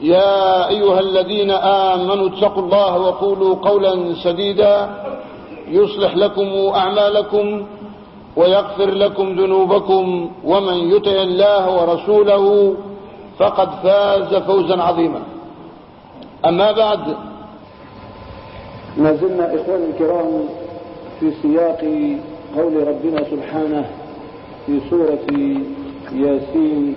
يا أيها الذين آمنوا اتقوا الله وقولوا قولا سديدا يصلح لكم أعمالكم ويغفر لكم ذنوبكم ومن يطع الله ورسوله فقد فاز فوزا عظيما. أما بعد ما زلنا إخواني الكرام في سياق قول ربنا سبحانه في سورة ياسين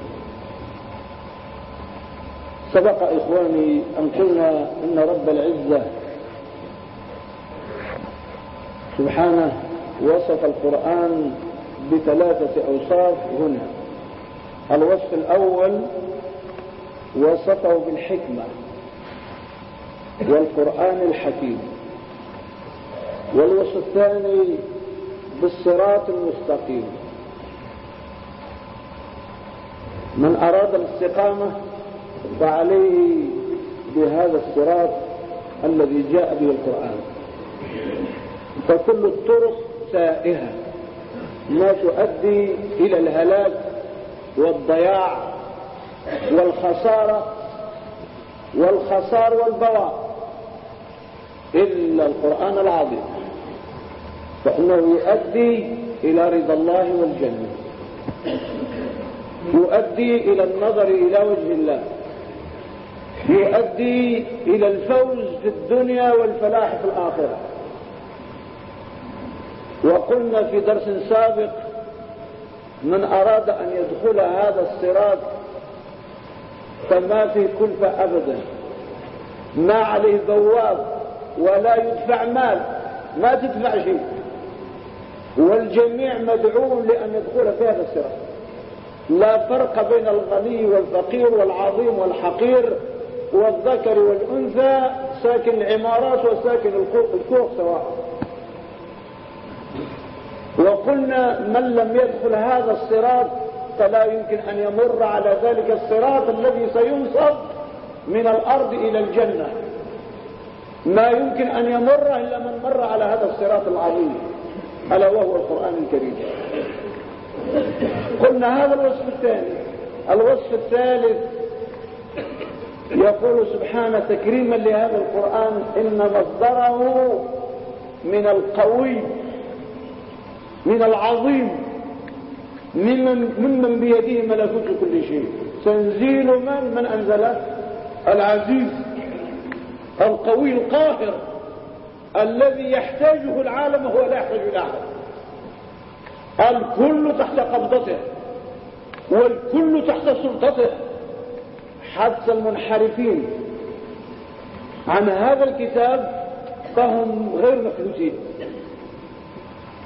سبق إخواني أن قلنا أن رب العزة سبحانه وصف القرآن بثلاثة أوصاف هنا. الوصف الأول وصفه بالحكمة والقرآن الحكيم. والوصف الثاني بالصراط المستقيم. من أراد الاستقامة فعليه بهذا الصراط الذي جاء به القرآن. فكل الطرق سائهة ما تؤدي إلى الهلاك والضياع والخسارة والخسار والبواء إلا القرآن العظيم. فإنه يؤدي إلى رضا الله والجنة. يؤدي إلى النظر إلى وجه الله. يؤدي إلى الفوز في الدنيا والفلاح في الآخرة. وقلنا في درس سابق من أراد أن يدخل هذا الصراط فما في كلفة أبدا. ما عليه بواب ولا يدفع مال ما تدفع شيء. والجميع مدعو لأن يدخل في هذا الصراط. لا فرق بين الغني والفقير والعظيم والحقير. والذكر والأنثى ساكن العمارات وساكن الكوخ سواء. وقلنا من لم يدخل هذا الصراط فلا يمكن أن يمر على ذلك الصراط الذي سينصب من الأرض إلى الجنة. ما يمكن أن يمر إلا من مر على هذا الصراط العظيم. ألا وهو القرآن الكريم. قلنا هذا الوصف الثاني. الوصف الثالث يقول سبحانه تكريما لهذا القرآن إن مصدره من القوي من العظيم ممن, ممن بيده ملكوت كل شيء. تنزيل من من أنزله؟ العزيز القوي القاهر الذي يحتاجه العالم وهو لا يحتاج إلى أحد. الكل تحت قبضته والكل تحت سلطته. حتى المنحرفين. عن هذا الكتاب فهم غير مفلوسين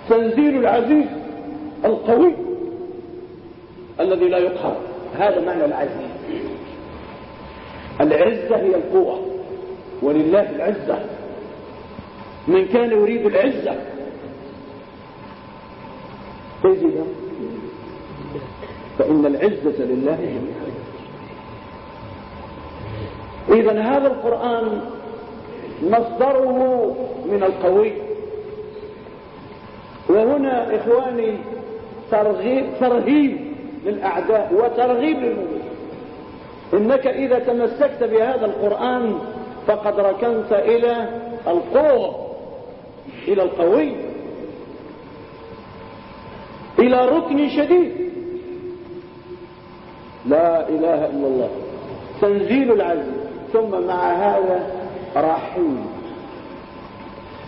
تنزيل العزيز القوي الذي لا يقهر. هذا معنى العزيز. العزة هي القوة. ولله العزة. من كان يريد العزة. تجد فإن العزة لله جميعا. إذا هذا القرآن مصدره من القوي. وهنا إخواني ترغيب ترهيب للأعداء وترغيب للمؤمنين. إنك إذا تمسكت بهذا القرآن فقد ركنت إلى القوة إلى القوي إلى ركن شديد. لا إله إلا الله. تنزيل العزيز. ثم مع هذا رحيم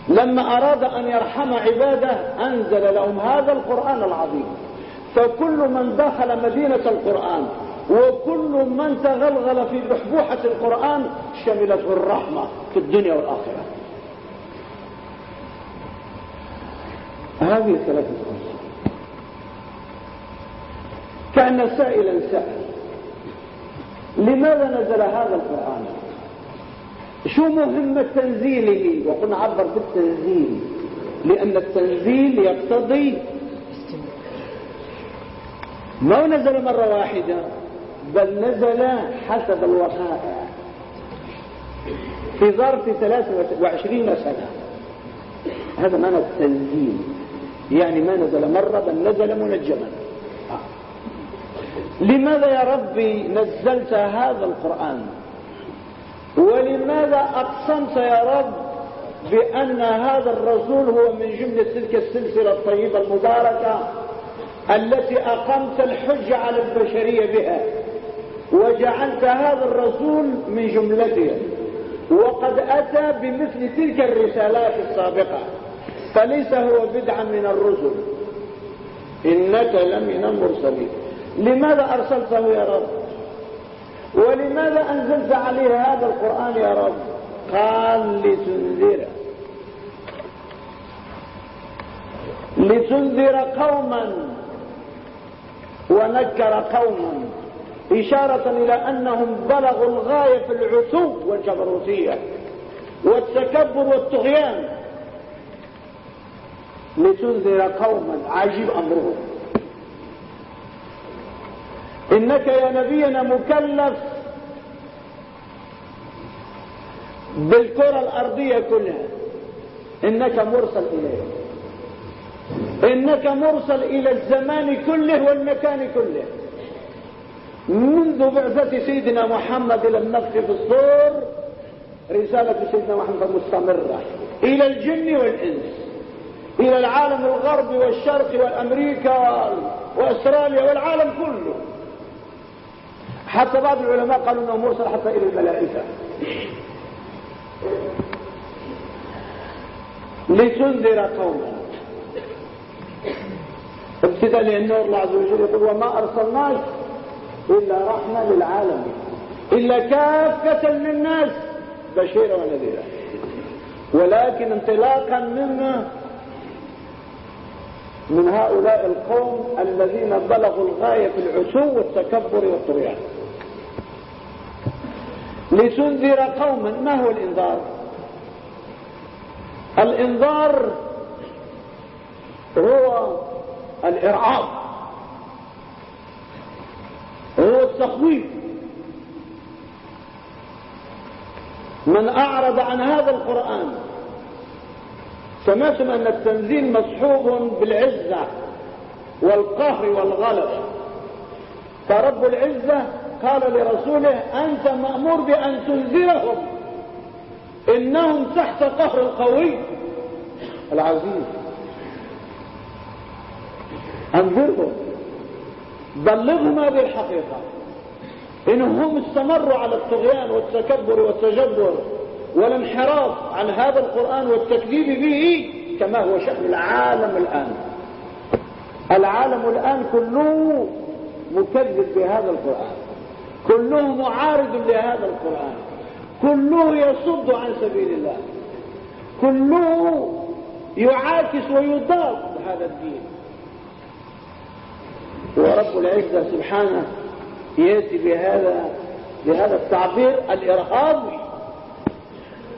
لما أراد أن يرحم عباده أنزل لهم هذا القرآن العظيم. فكل من دخل مدينة القرآن وكل من تغلغل في بحبوحة القرآن شملته الرحمة في الدنيا والآخرة. هذه ثلاثة أمور كأن سائلا سأل لماذا نزل هذا القرآن؟ شو مهمة تنزيله وقلنا عبر بالتنزيل لأن التنزيل يقتضي ما نزل مرة واحدة بل نزل حسب الوقائع في ظرف 23 سنة. هذا معنى التنزيل. يعني ما نزل مرة بل نزل منجما. لماذا يا ربي نزلت هذا القرآن؟ ولماذا أقسمت يا رب بأن هذا الرسول هو من جملة تلك السلسلة الطيبة المباركة التي أقمت الحج على البشرية بها وجعلت هذا الرسول من جملتها وقد أتى بمثل تلك الرسالات السابقة فليس هو بدعا من الرسل إنك لمن المرسلين. لماذا أرسلته يا رب؟ ولماذا أنزلت عليه هذا القرآن يا رب؟ قال لتنذر. لتنذر قوما ونكر قوما إشارة إلى أنهم بلغوا الغاية في العتو والجبروتية والتكبر والطغيان. لتنذر قوما عجيب أمرهم. إنك يا نبينا مكلف بالكرة الأرضية كلها. إنك مرسل إليه. إنك مرسل إلى الزمان كله والمكان كله. منذ بعثة سيدنا محمد إلى النفخ في الصور رسالة سيدنا محمد مستمرة. إلى الجن والإنس. إلى العالم الغربي والشرقي والأمريكا وأستراليا والعالم كله. حتى بعض العلماء قالوا إنه مرسل حتى إلى الملائكة. لتنذر قوما ابتداء لأن الله عز وجل يقول وما أرسلناك إلا رحمة للعالم إلا كافة للناس بشيرا ونذيرا. ولكن انطلاقا مما من هؤلاء القوم الذين بلغوا الغاية في العتو والتكبر والطغيان. لتنذر قوما. ما هو الإنذار؟ الإنذار هو الإرعاب هو التخويف. من أعرض عن هذا القرآن سمعتم أن التنزيل مصحوب بالعزة والقهر والغلب فرب العزة قال لرسوله أنت مأمور بأن تنذرهم. إنهم تحت قهر القوي العزيز. أنذرهم. بلغهم هذه الحقيقة. إنهم استمروا على الطغيان والتكبر والتجبر والانحراف عن هذا القرآن والتكذيب به كما هو شأن العالم الآن. العالم الآن كله مكذب بهذا القرآن. كله معارض لهذا القرآن. كله يصد عن سبيل الله. كله يعاكس ويضاد هذا الدين. ورب العزة سبحانه يأتي بهذا بهذا التعبير الإرهابي.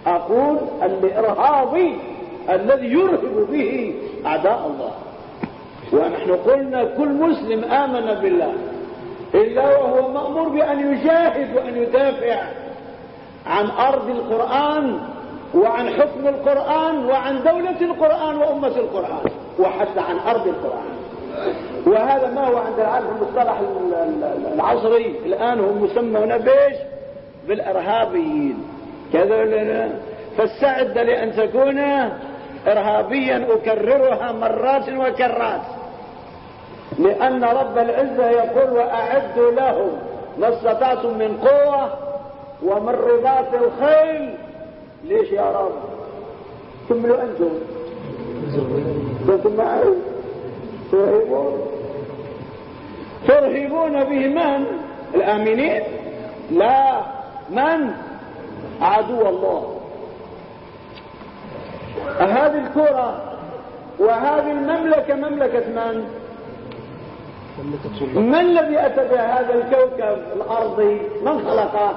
أقول الإرهابي الذي يرهب به أعداء الله. ونحن قلنا كل مسلم آمن بالله. إلا وهو مأمور بأن يجاهد وأن يدافع عن أرض القرآن وعن حكم القرآن وعن دولة القرآن وأمة القرآن وحتى عن أرض القرآن. وهذا ما هو عند العالم المصطلح العصري. الآن هم مسمون بيش بالإرهابيين. كذا فاستعد لأن تكون إرهابيا أكررها مرات وكرات. لأن رب العزة يقول وأعدوا لهم ما استطعتم من قوة ومن رباط الخيل. ليش يا رب؟ كملوا أنتم. قلتم معي ترهبون. ترهبون به من؟ الآمنين. لا. من؟ عدو الله. هذه الكرة وهذه المملكة مملكة من؟ ما الذي أتى بهذا الكوكب الأرضي؟ من خلقه؟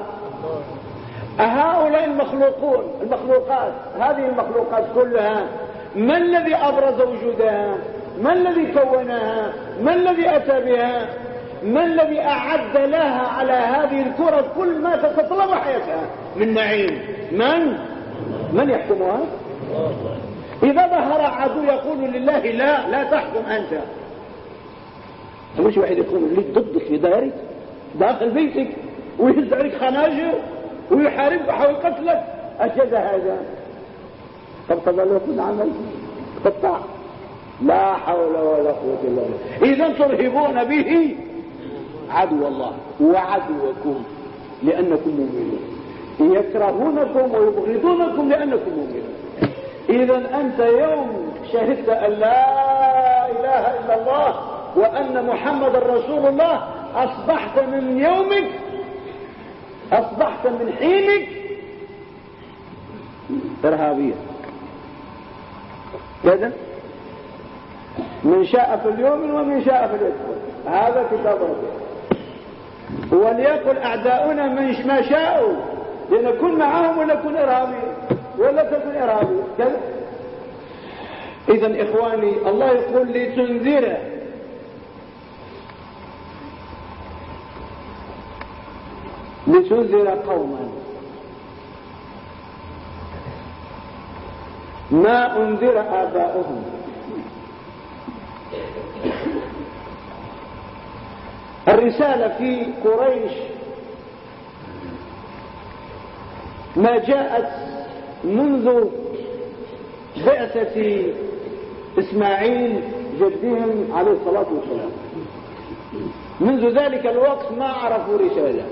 هؤلاء المخلوقون المخلوقات هذه المخلوقات كلها ما الذي أبرز وجودها؟ ما الذي كونها؟ ما الذي أتى بها؟ ما الذي أعد لها على هذه الكرة كل ما تتطلب حياتها من نعيم؟ من؟ من يحكمها؟ إذا ظهر عدو يقول لله لا لا تحكم أنت. مش واحد يكون لك ضدك في دارك داخل بيتك ويهز عليك خناجر ويحاربك ويحاول قتلك. أجد هذا؟ طب طب يكون عمل؟ قطع لا حول ولا قوة إلا بالله. إذا ترهبون به عدو الله وعدوكم لأنكم مؤمنون. يكرهونكم ويبغضونكم لأنكم مؤمنون. إذا أنت يوم شهدت أن لا إله إلا الله وأن محمد رسول الله أصبحت من يومك أصبحت من حينك. إرهابيا كذا من شاء في اليوم ومن شاء في الأسبوع هذا كتاب ربنا وليقل أعداؤنا من ما شاءوا. لنكون معهم ولنكون إرهابي ولا تكون إرهابي كذا. إذا إخواني الله يقول لتنذره. لتنذر قوما. ما أنذر آباؤهم. الرسالة في قريش ما جاءت منذ بعثة إسماعيل جدهم عليه الصلاة والسلام. منذ ذلك الوقت ما عرفوا رسالة.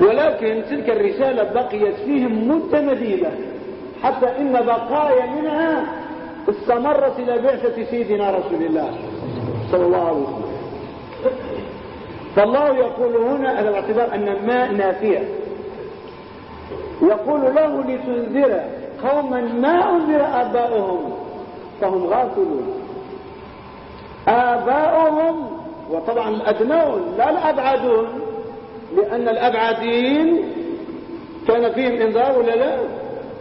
ولكن تلك الرسالة بقيت فيهم مدة مديدة حتى إن بقايا منها استمرت إلى بعثة سيدنا رسول الله صلى الله عليه وسلم. فالله يقول هنا على الاعتبار أن الماء نافية. يقول له لتنذر قوما ما أنذر آباؤهم فهم غافلون. آباؤهم وطبعا الأدنون لا الأبعدون لأن الأبعدين كان فيهم إنذار ولا لا؟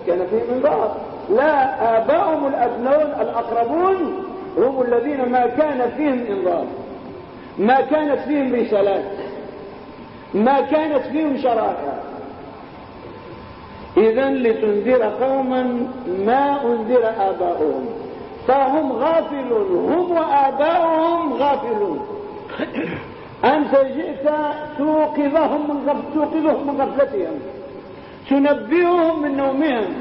كان فيهم إنذار. لا آباؤهم الأدنون الأقربون هم الذين ما كان فيهم إنذار. ما كانت فيهم رسالات. ما كانت فيهم شرائع. إذا لتنذر قوما ما أنذر آباؤهم. فهم غافلون. هم وآباؤهم غافلون. أنت جئت توقظهم من غف... توقظهم من غفلتهم تنبئهم من نومهم.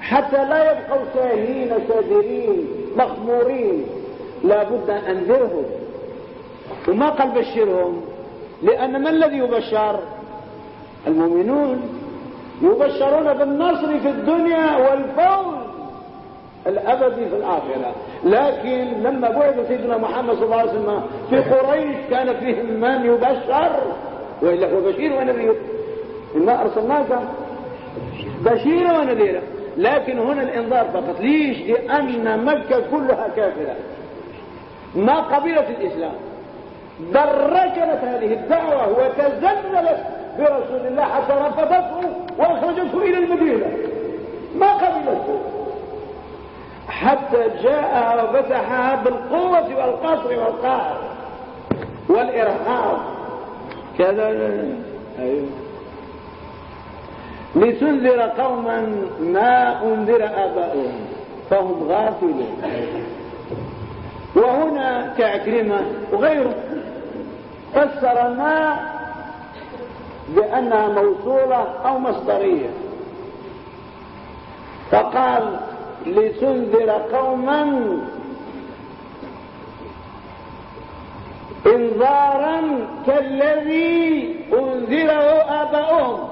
حتى لا يبقوا ساهين سادرين مخمورين. لا بد أن أنذرهم. وما قال بشرهم؟ لأن ما الذي يبشر؟ المؤمنون يبشرون بالنصر في الدنيا والفوز. الأبدي في الآخرة. لكن لما بعث سيدنا محمد صلى الله عليه وسلم في قريش كان فيهم من يبشر. وإلا هو بشير ونذير. إنا أرسلناك بشيرا ونذيرا. لكن هنا الإنذار فقط. ليش؟ لأن مكة كلها كافرة. ما قبلت الإسلام. بل ركنت هذه الدعوة وتزللت برسول الله حتى رفضته وأخرجته إلى المدينة. ما قبلته. حتى جاء وفتحها بالقوة والقصر والقهر والإرهاب. كذا. أيوه. لتنذر قوما ما أنذر آباؤهم فهم غافلون. وهنا كعكرمة وغيره فسر ما بأنها موصولة أو مصدرية. فقال لتنذر قوما انذارا كالذي انذره آباؤهم.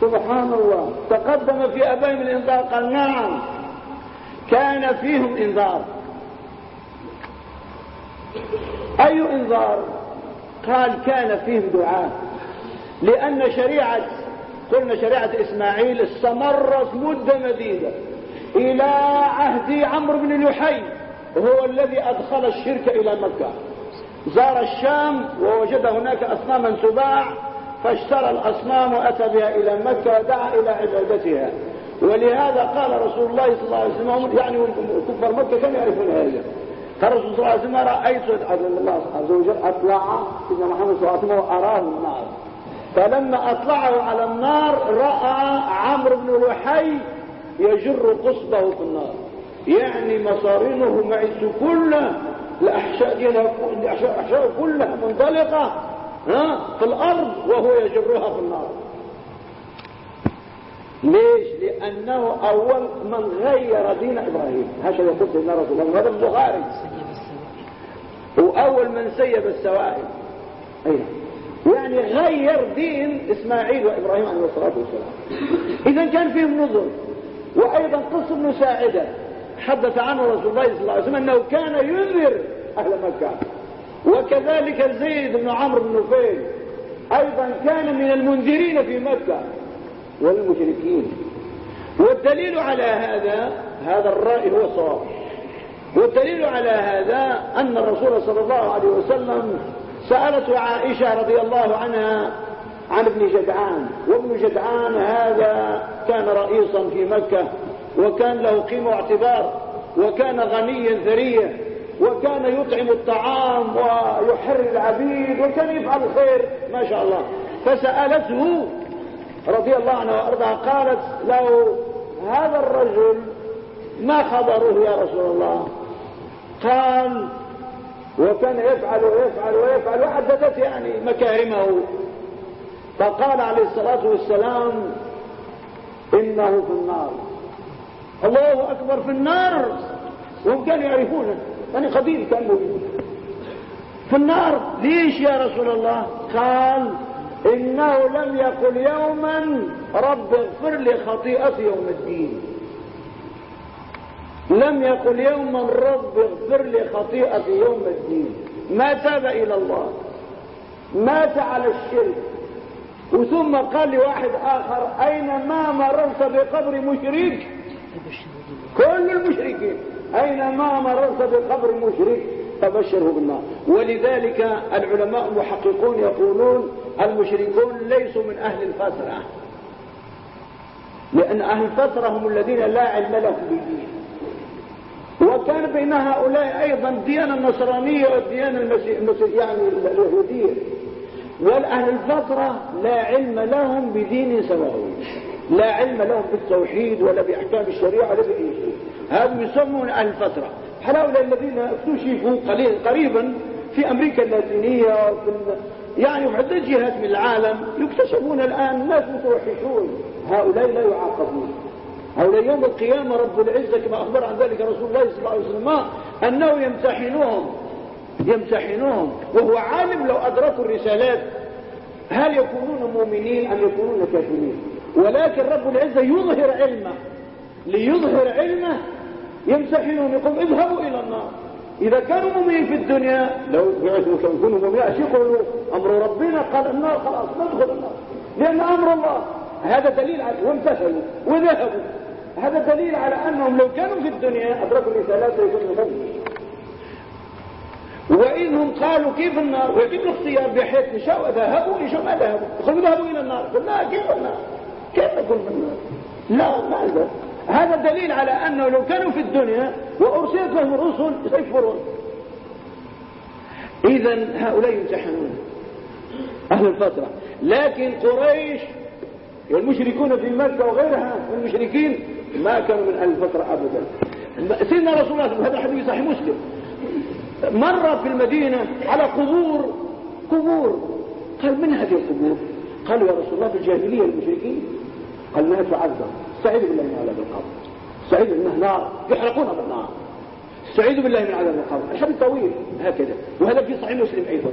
سبحان الله. تقدم في ابائهم الإنذار قال نعم كان فيهم إنذار. أي إنذار؟ قال كان فيهم دعاء. لأن شريعة قلنا شريعة إسماعيل استمرت مدة مديده إلى عهد عمرو بن لحي هو الذي أدخل الشرك إلى مكة. زار الشام ووجد هناك أصناما تباع فاشترى الأصنام وأتى بها إلى مكة ودعا إلى عبادتها. ولهذا قال رسول الله صلى الله عليه وسلم يعني كفار مكة كانوا يعرفون هذا قال رسول الله صلى الله عليه وسلم رأيت الله عز وجل أطلع سيدنا محمد صلى الله عليه وسلم وأراه النار فلما أطلعه على النار رأى عمرو بن لحي يجر قصبه في النار. يعني مصارينه معيشته كلها الأحشاء كلها منطلقة ها في الأرض وهو يجرها في النار. ليش؟ لأنه أول من غير دين إبراهيم. هكذا يقول سيدنا رسول الله هذا البخاري. وأول من سيب السوائل. أي يعني غير دين إسماعيل وإبراهيم عليه الصلاة والسلام. إذا كان فيهم نظر وأيضا قصة مساعدة حدث عنه رسول الله صلى الله عليه وسلم أنه كان ينذر أهل مكة. وكذلك زيد بن عمرو بن نفيل أيضا كان من المنذرين في مكة والمشركين. والدليل على هذا هذا الرأي هو الصواب والدليل على هذا أن الرسول صلى الله عليه وسلم سألته عائشة رضي الله عنها عن ابن جدعان وابن جدعان هذا كان رئيسا في مكة وكان له قيمة واعتبار وكان غنيا ثريا وكان يطعم الطعام ويحرر العبيد وكان يفعل الخير ما شاء الله. فسألته رضي الله عنها وارضاها قالت له هذا الرجل ما خبره يا رسول الله؟ قال وكان يفعل ويفعل ويفعل وعددت يعني مكارمه. فقال عليه الصلاة والسلام إنه في النار. الله أكبر في النار. وهم كانوا يعرفونه. يعني قديم كان موجود في النار. ليش يا رسول الله؟ قال إنه لم يقل يوما رب اغفر لي خطيئتي يوم الدين. لم يقل يوما رب اغفر لي خطيئتي يوم الدين. ما تاب إلى الله مات على الشرك. وثم قال لواحد آخر أينما مررت بقبر مشرك؟ كل المشركين. أينما مررت بقبر مشرك؟ فبشره بالنار. ولذلك العلماء المحققون يقولون المشركون ليسوا من أهل الفترة. لأن أهل الفترة هم الذين لا علم لهم بالدين. وكان بين هؤلاء أيضا الديانة النصرانية والديانة المسيح يعني اليهودية. والأهل الفترة لا علم لهم بدين سماوي لا علم لهم بالتوحيد ولا بأحكام الشريعة ولا بأي شيء. هذا يسمون أهل الفترة هؤلاء الذين اكتشفوا قريبا في أمريكا اللاتينية وفي يعني في عدة جهات من العالم يكتشفون الآن ناس متوحشون. هؤلاء لا يعاقبون. هؤلاء يوم القيامة رب العزة كما أخبر عن ذلك رسول الله صلى الله عليه وسلم أنه يمتحنهم يمتحنهم وهو عالم لو أدركوا الرسالات. هل يكونون مؤمنين أم يكونون كافرين؟ ولكن رب العزة يظهر علمه. ليظهر علمه يمسحنهم يقول اذهبوا إلى النار. إذا كانوا مؤمنين في الدنيا لو كانوا مؤمنين أمر ربنا قال النار خلاص ندخل النار. لأن أمر الله هذا دليل على وامتثلوا وذهبوا. هذا دليل على أنهم لو كانوا في الدنيا أدركوا الرسالات يكونوا مؤمنين وإنهم قالوا كيف النار؟ ويجب الاختيار بحيث شاء ذهبوا إن شاء ما ذهبوا يقولوا ذهبوا إلى النار. قلنا كيف النار؟ كيف نكون في النار؟ لا ما هذا دليل على أنه لو كانوا في الدنيا وأرسلت لهم الرسل سيكفرون إذا هؤلاء يمتحنون. أهل الفترة. لكن قريش والمشركون في مكة وغيرها من المشركين ما كانوا من أهل الفترة أبدا. سيدنا رسول الله هذا حديث صحيح مسلم. مر في المدينة على قبور قبور. قال من هذه القبور؟ قالوا يا رسول الله في الجاهلية المشركين. قال ما تعذب. استعيذ بالله من عذاب القبر. استعيذ بالله نار يحرقون بالنار. استعيذ بالله من عذاب القبر. الحديث طويل. هكذا. وهذا في صحيح مسلم أيضا.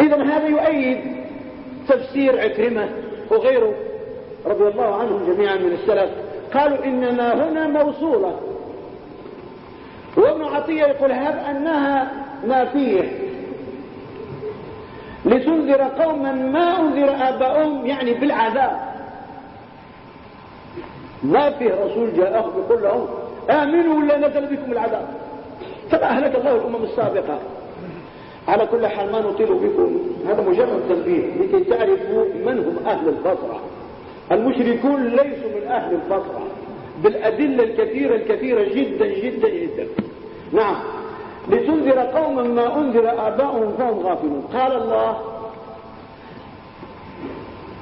إذا هذا يؤيد تفسير عكرمة وغيره. رضي الله عنهم جميعا من السلف قالوا إنما هنا موصولة. وابن عطية يقول هذا أنها نافية لتنذر قوما ما أنذر آباؤهم يعني بالعذاب. ما فيه رسول جاءهم يقول لهم آمنوا ولا نزل بكم العذاب؟ كما أهلك الله الأمم السابقة. على كل حال ما نطيل بكم هذا مجرد تنبيه لكي تعرفوا من هم أهل البصرة. المشركون ليسوا من أهل البصرة بالأدلة الكثيرة الكثيرة جدا جدا جدا. نعم. لتنذر قوما ما أنذر آباؤهم فهم غافلون. قال الله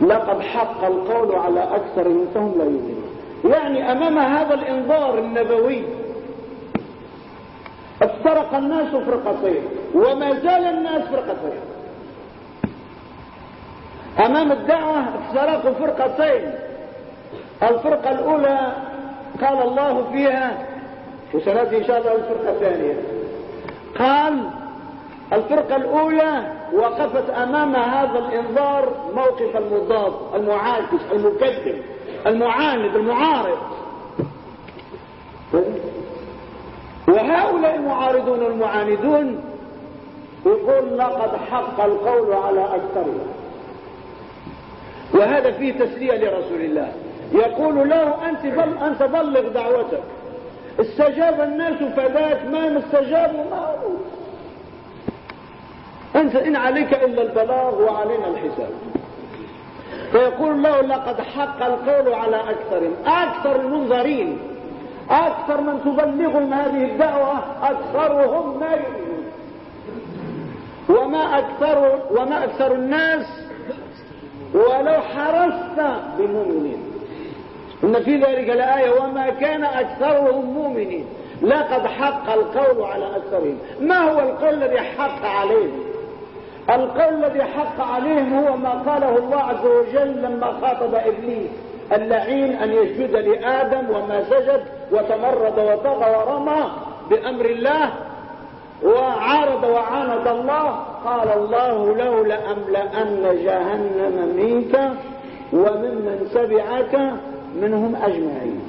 لقد حق القول على أكثرهم فهم لا يؤمنون. يعني أمام هذا الإنذار النبوي افترق الناس فرقتين وما زال الناس فرقتين. أمام الدعوة افترقوا فرقتين. الفرقة الأولى قال الله فيها وسنأتي إن شاء الله الفرقة الثانية. قال الفرقة الأولى وقفت أمام هذا الإنذار موقف المضاد المعاكس المكذب المعاند المعارض. وهؤلاء المعارضون المعاندون يقول لقد حق القول على أكثرهم. وهذا فيه تسلية لرسول الله. يقول له أنت, بل أنت بلغ دعوتك. استجاب الناس فذاك ما استجابوا ما أنت إن عليك إلا البلاغ وعلينا الحساب. فيقول له لقد حق القول على أكثرهم أكثر المنظرين أكثر من تبلغهم هذه الدعوة أكثرهم ما وما أكثر, وما أكثر الناس ولو حرصت بمؤمنين إن في ذلك الآية وما كان أكثرهم مؤمنين. لقد حق القول على أكثرهم. ما هو القول الذي حق عليهم؟ القول الذي حق عليهم هو ما قاله الله عز وجل لما خاطب إبليس. اللعين أن يسجد لآدم وما سجد وتمرد وطغى ورمى بأمر الله وعارض وعاند الله. قال الله له لأملأن جهنم منك وممن تبعك منهم أجمعين.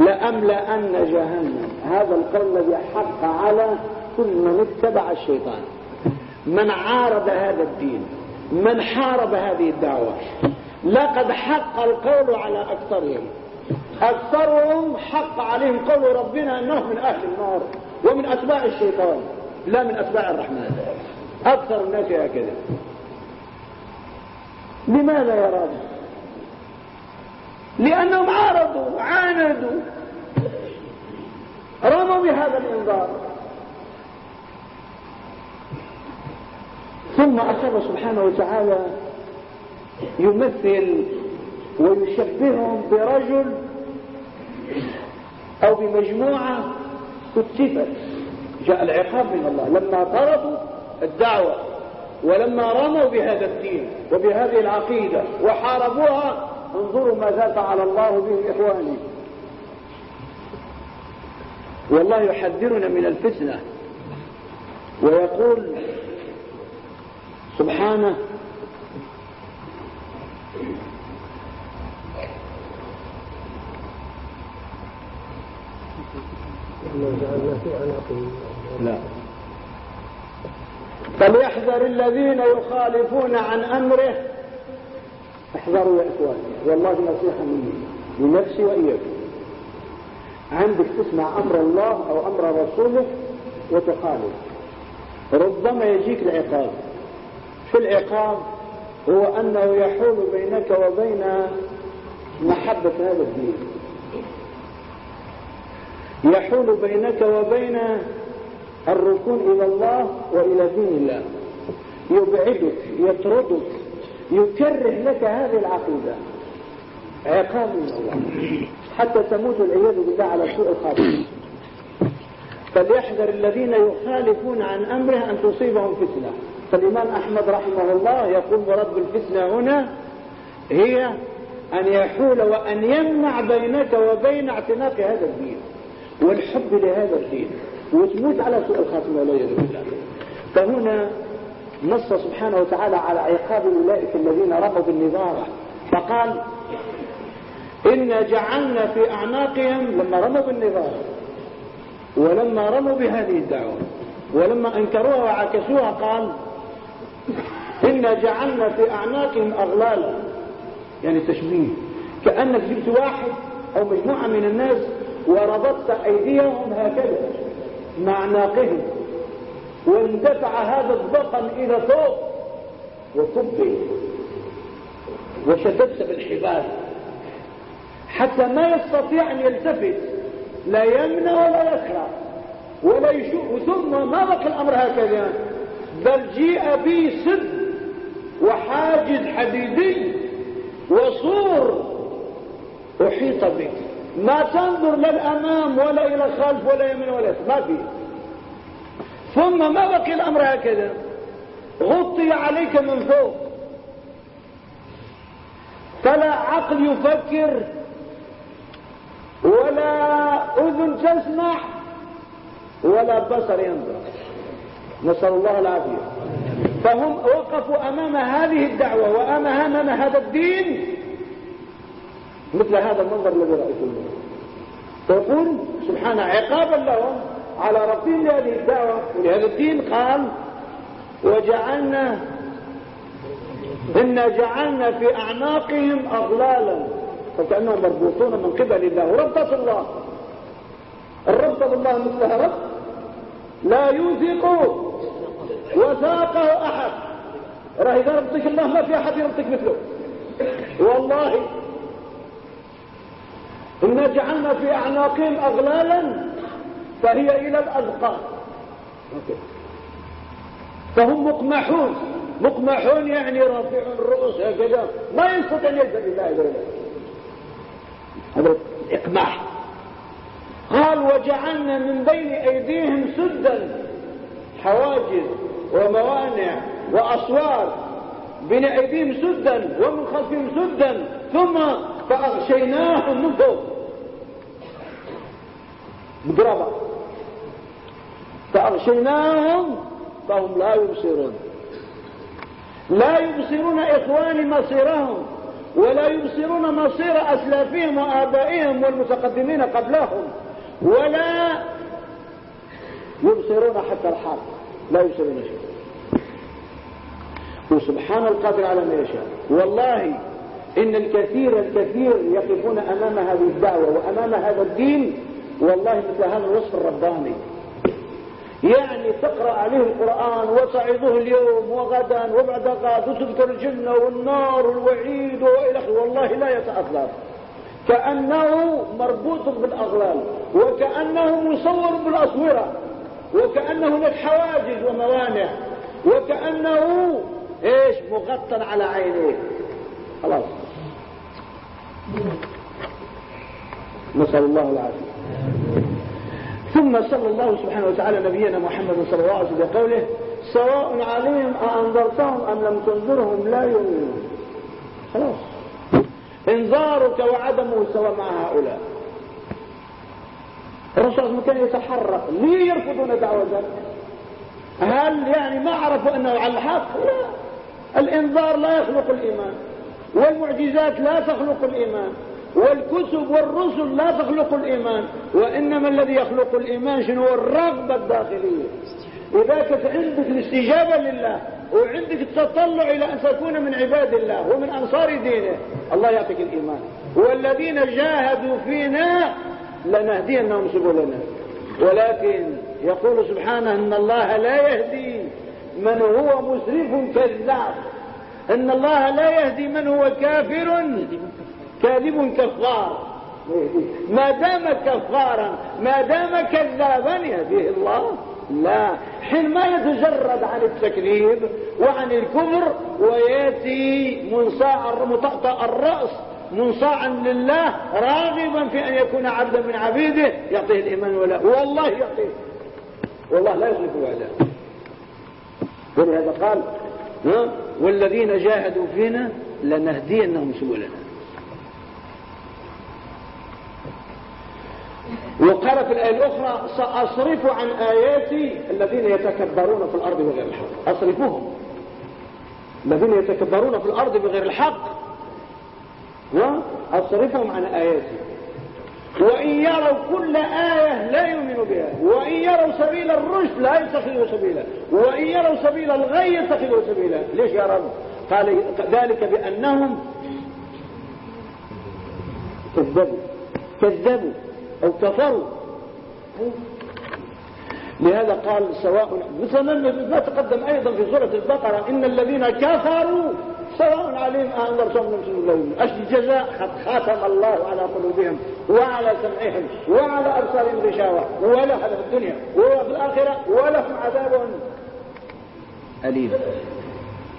لأملأن جهنم. هذا القول الذي حق على كل من اتبع الشيطان. من عارض هذا الدين من حارب هذه الدعوة. لقد حق القول على أكثرهم. أكثرهم حق عليهم قول ربنا أنهم من أهل النار ومن أتباع الشيطان لا من أتباع الرحمن. أكثر الناس هكذا. لماذا يا رب؟ لأنهم عارضوا عاندوا رموا بهذا الإنذار. ثم أخذ سبحانه وتعالى يمثل ويشبههم برجل أو بمجموعة كتفت جاء العقاب من الله. لما طردوا الدعوة ولما رموا بهذا الدين وبهذه العقيدة وحاربوها انظروا ماذا فعل الله به إخواني. والله يحذرنا من الفتنة. ويقول سبحانه لا. فليحذر الذين يخالفون عن أمره. احذروا يا إخواني والله نصيحة مني لنفسي وإياكم. عندك تسمع أمر الله أو أمر رسوله وتخالف. ربما يجيك العقاب. في العقاب هو أنه يحول بينك وبين محبة هذا الدين. يحول بينك وبين الركون إلى الله وإلى دين الله. يبعدك يطردك يكره لك هذه العقيدة. عقاب من الله. حتى تموت العياذ بالله على سوء الخاتمة فليحذر الذين يخالفون عن أمره أن تصيبهم فتنة. فالإمام أحمد رحمه الله يقول مراد بالفتنة هنا هي أن يحول وأن يمنع بينك وبين اعتناق هذا الدين. والحب لهذا الدين وتموت على سوء الخاتمة والعياذ بالله فهنا نص سبحانه وتعالى على عقاب أولئك الذين رموا بالنظارة فقال إنا جعلنا في أعناقهم لما رموا بالنظارة ولما رموا بهذه الدعوة ولما أنكروها وعكسوها قال إنا جعلنا في أعناقهم أغلالا. يعني تشبيه كأنك جبت واحد أو مجموعة من الناس وربطت أيديهم هكذا مع أعناقهم واندفع هذا الضقن إلى فوق وكبه وشددت بالحبال. حتى ما يستطيع أن يلتفت لا يمنى ولا يسرع ولا يشوف. ثم ما بقى الأمر هكذا بل جيء به سد وحاجز حديدي وصور أحيط بك. ما تنظر للأمام ولا إلى الخلف ولا يمين ولا يسرع ما فيه ثم ما بقي الأمر هكذا. غطي عليك من فوق. فلا عقل يفكر ولا أذن تسمع ولا بصر ينظر. نسأل الله العافية. فهم وقفوا أمام هذه الدعوة وأمام هذا الدين مثل هذا المنظر الذي رأيته فيقول سبحانه عقابا لهم على رفضهم لهذه الدعوة ولهذا الدين قال وجعلنا إنا جعلنا في أعناقهم أغلالا فكأنهم مربوطون من قبل الله. ربطة الله الربطة بالله مثلها ربط لا يوثق وثاقه أحد. راه إذا ربطك الله ما في أحد يربطك مثله. والله إنا جعلنا في أعناقهم أغلالا فهي إلى الأذقان فهم مقمحون. مقمحون يعني رافعون الرؤوس هكذا. ما يستطيع أن الله إلا هذا الإقماح قال وجعلنا من بين أيديهم سدا حواجز وموانع وأسوار. بين أيديهم سدا ومن خلفهم سدا. ثم فأغشيناهم من فوق مقربة. فأغشيناهم فهم لا يبصرون. لا يبصرون إخواني مصيرهم ولا يبصرون مصير أسلافهم وآبائهم والمتقدمين قبلهم ولا يبصرون حتى الحال. لا يبصرون شيء وسبحان القادر على ما يشاء. والله إن الكثير الكثير يقفون أمام هذه الدعوة وأمام هذا الدين. والله مثل هذا الوصف الرباني يعني تقرأ عليه القرآن وتعظه اليوم وغدا وبعد غد وتذكر الجنة والنار والوعيد وإلى آخره. والله لا يتأثر كأنه مربوط بالأغلال وكأنه مصور بالأصورة وكأنه هناك حواجز وموانع وكأنه إيش؟ مغطى على عينيه. خلاص. نسأل الله العافية. ثم صلى الله سبحانه وتعالى نبينا محمد صلى الله عليه وسلم بقوله سواء عليهم أأنذرتهم أم لم تنذرهم لا يؤمنون. خلاص. انذارك وعدمه سواء مع هؤلاء. الرسول صلى الله عليه كان يتحرك ليه يرفضون دعوة ذلك؟ هل يعني ما عرفوا أنه على الحق؟ لا. الإنذار لا يخلق الإيمان. والمعجزات لا تخلق الإيمان والكتب والرسل لا تخلق الإيمان وإنما الذي يخلق الإيمان شنو؟ الرغبة الداخلية. إذا كنت عندك الاستجابة لله وعندك التطلع إلى أن تكون من عباد الله ومن أنصار دينه. الله يعطيك الإيمان. والذين جاهدوا فينا لنهدينهم سبلنا. ولكن يقول سبحانه إن الله لا يهدي من هو مسرف كذاب. إن الله لا يهدي من هو كافر. كاذب كفار. ما دام كفارا ما دام كذابا يهديه الله. لا. حين ما يتجرد عن التكذيب وعن الكفر ويأتي منصاع مطأطأ الرأس منصاعا لله راغبا في أن يكون عبدا من عبيده يعطيه الإيمان ولا. والله يعطيه. والله لا يخلف وعده. ولهذا قال والذين جاهدوا فينا لنهدينهم سبلنا. وقال في الآية الأخرى سأصرف عن آياتي الذين يتكبرون في الأرض بغير الحق. أصرفهم. الذين يتكبرون في الأرض بغير الحق. وأصرفهم عن آياتي. وإن يروا كل آية لا يؤمنوا بها. وإن يروا سبيل الرشد لا يتخذوا سبيلا. وإن يروا سبيل الغي يتخذوا سبيلا. ليش يا رب؟ قال ذلك بأنهم كذبوا. كذبوا أو كفروا. لهذا قال سواء مثل ما تقدم أيضا في سورة البقرة إن الذين كفروا سواء عليهم أنذرتهم سنة الله أجل الجزاء ختم الله على قلوبهم وعلى سمعهم وعلى أبصارهم غشاوة ولهم في الدنيا وفي الآخرة ولهم عذاب. أليم.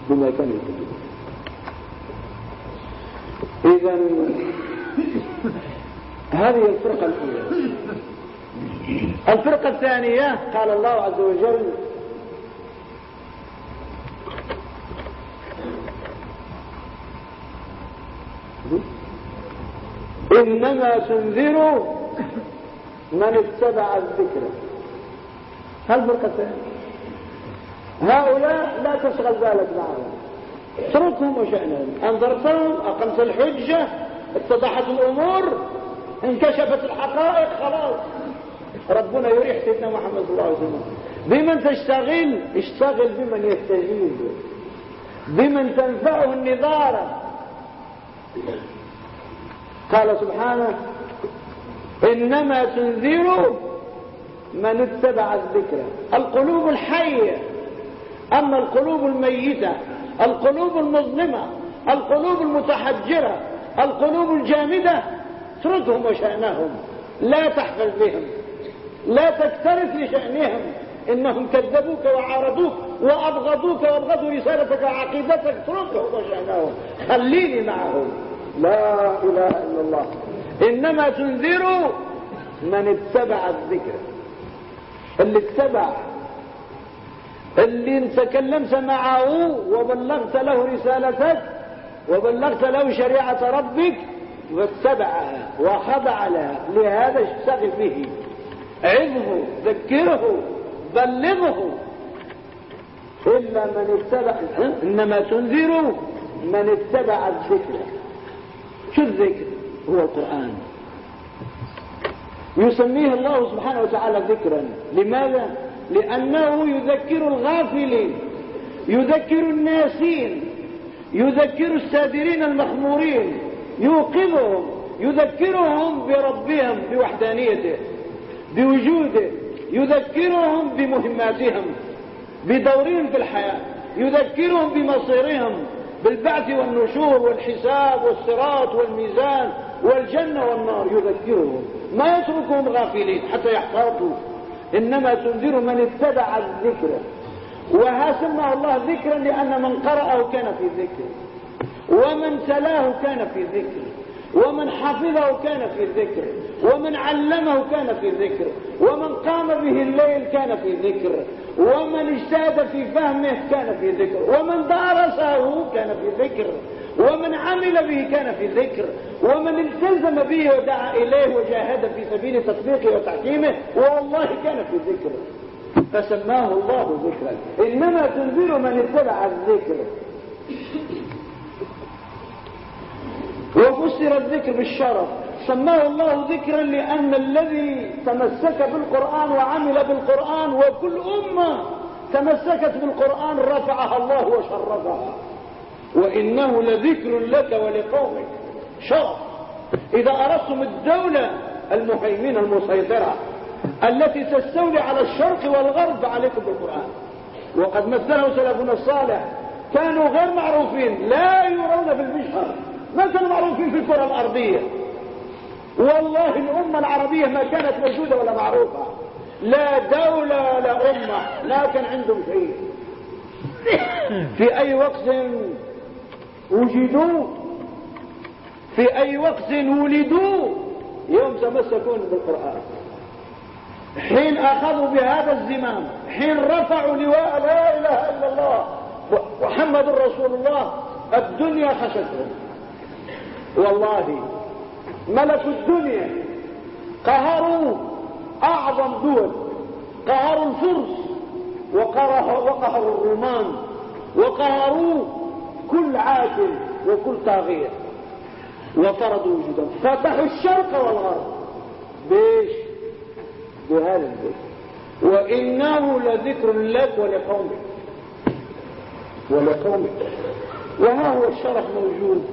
بما كانوا يكتبون إذا هذه الفرقة الأولى. الفرقة الثانية قال الله عز وجل إنما تنذر من اتبع الذكر. هل فرقة ثانية؟ هؤلاء لا تشغل بالك معهم. اتركهم وشأنهم. أنظرتهم أقمت الحجة اتضحت الأمور انكشفت الحقائق خلاص. ربنا يريح سيدنا محمد صلى الله عليه وسلم. بمن تشتغل اشتغل بمن يستجيب. بمن تنفعه النظارة. قال سبحانه إنما تنذر من اتبع الذكر. القلوب الحية. أما القلوب الميتة القلوب المظلمة القلوب المتحجرة القلوب الجامدة اتركهم وشأنهم. لا تحفل بهم. لا تكترث لشأنهم. إنهم كذبوك وعارضوك وأبغضوك وأبغضوا رسالتك وعقيدتك. اتركهم وشأنهم. خليني معهم. لا إله إلا الله. إنما تنذر من اتبع الذكر. اللي اتبع اللي تكلمت معه وبلغت له رسالتك وبلغت له شريعة ربك واتبعها وخضع لها. لهذا اشتغل به. عظه ذكره بلغه. إلا من اتبع إنما تنذر من اتبع الذكر. شو الذكر؟ هو القرآن. يسميه الله سبحانه وتعالى ذكرا. لماذا؟ لأنه يذكر الغافلين يذكر الناسين يذكر السادرين المخمورين يوقظهم يذكرهم بربهم بوحدانيته. بوجوده يذكرهم بمهماتهم بدورهم في الحياة يذكرهم بمصيرهم بالبعث والنشور والحساب والصراط والميزان والجنة والنار يذكرهم. ما يتركهم غافلين حتى يحتاطوا. إنما تنذر من اتبع الذكر. وها سمى الله ذكرا لأن من قرأه كان في ذكر ومن تلاه كان في ذكر ومن حفظه كان في ذكر ومن علمه كان في ذكر ومن قام به الليل كان في ذكر ومن اجتهد في فهمه كان في ذكر ومن درسه كان في ذكر ومن عمل به كان في ذكر ومن التزم به ودعا إليه وجاهد في سبيل تطبيقه وتحكيمه والله كان في ذكر فسماه الله ذكرا. إنما تنزل من اتبع الذكر. وفسر الذكر بالشرف سماه الله ذكرا لأن الذي تمسك بالقرآن وعمل بالقرآن وكل أمة تمسكت بالقرآن رفعها الله وشرفها. وإنه لذكر لك ولقومك. شرف. إذا أردتم الدولة المهيمنة المسيطرة التي تستولي على الشرق والغرب عليكم بالقرآن. وقد مثله سلفنا الصالح. كانوا غير معروفين. لا يرون في ما كانوا معروفين في الكرة الأرضية. والله الأمة العربية ما كانت موجودة ولا معروفة. لا دولة ولا أمة لا كان عندهم شيء. في أي وقت وجدوا؟ في أي وقت ولدوا؟ يوم تمسكون بالقرآن. حين أخذوا بهذا الزمام حين رفعوا لواء لا إله إلا الله محمد رسول الله الدنيا خشتهم والله ملك الدنيا قهروا أعظم دول قهروا الفرس وقهروا الرومان وقهروا كل عاقل وكل طاغية. وطردوا وجودهم. فتحوا الشرق والغرب. بيش؟ بهذا البيت. وإنه لذكر لك ولقومك. ولقومك. وها هو الشرف موجود.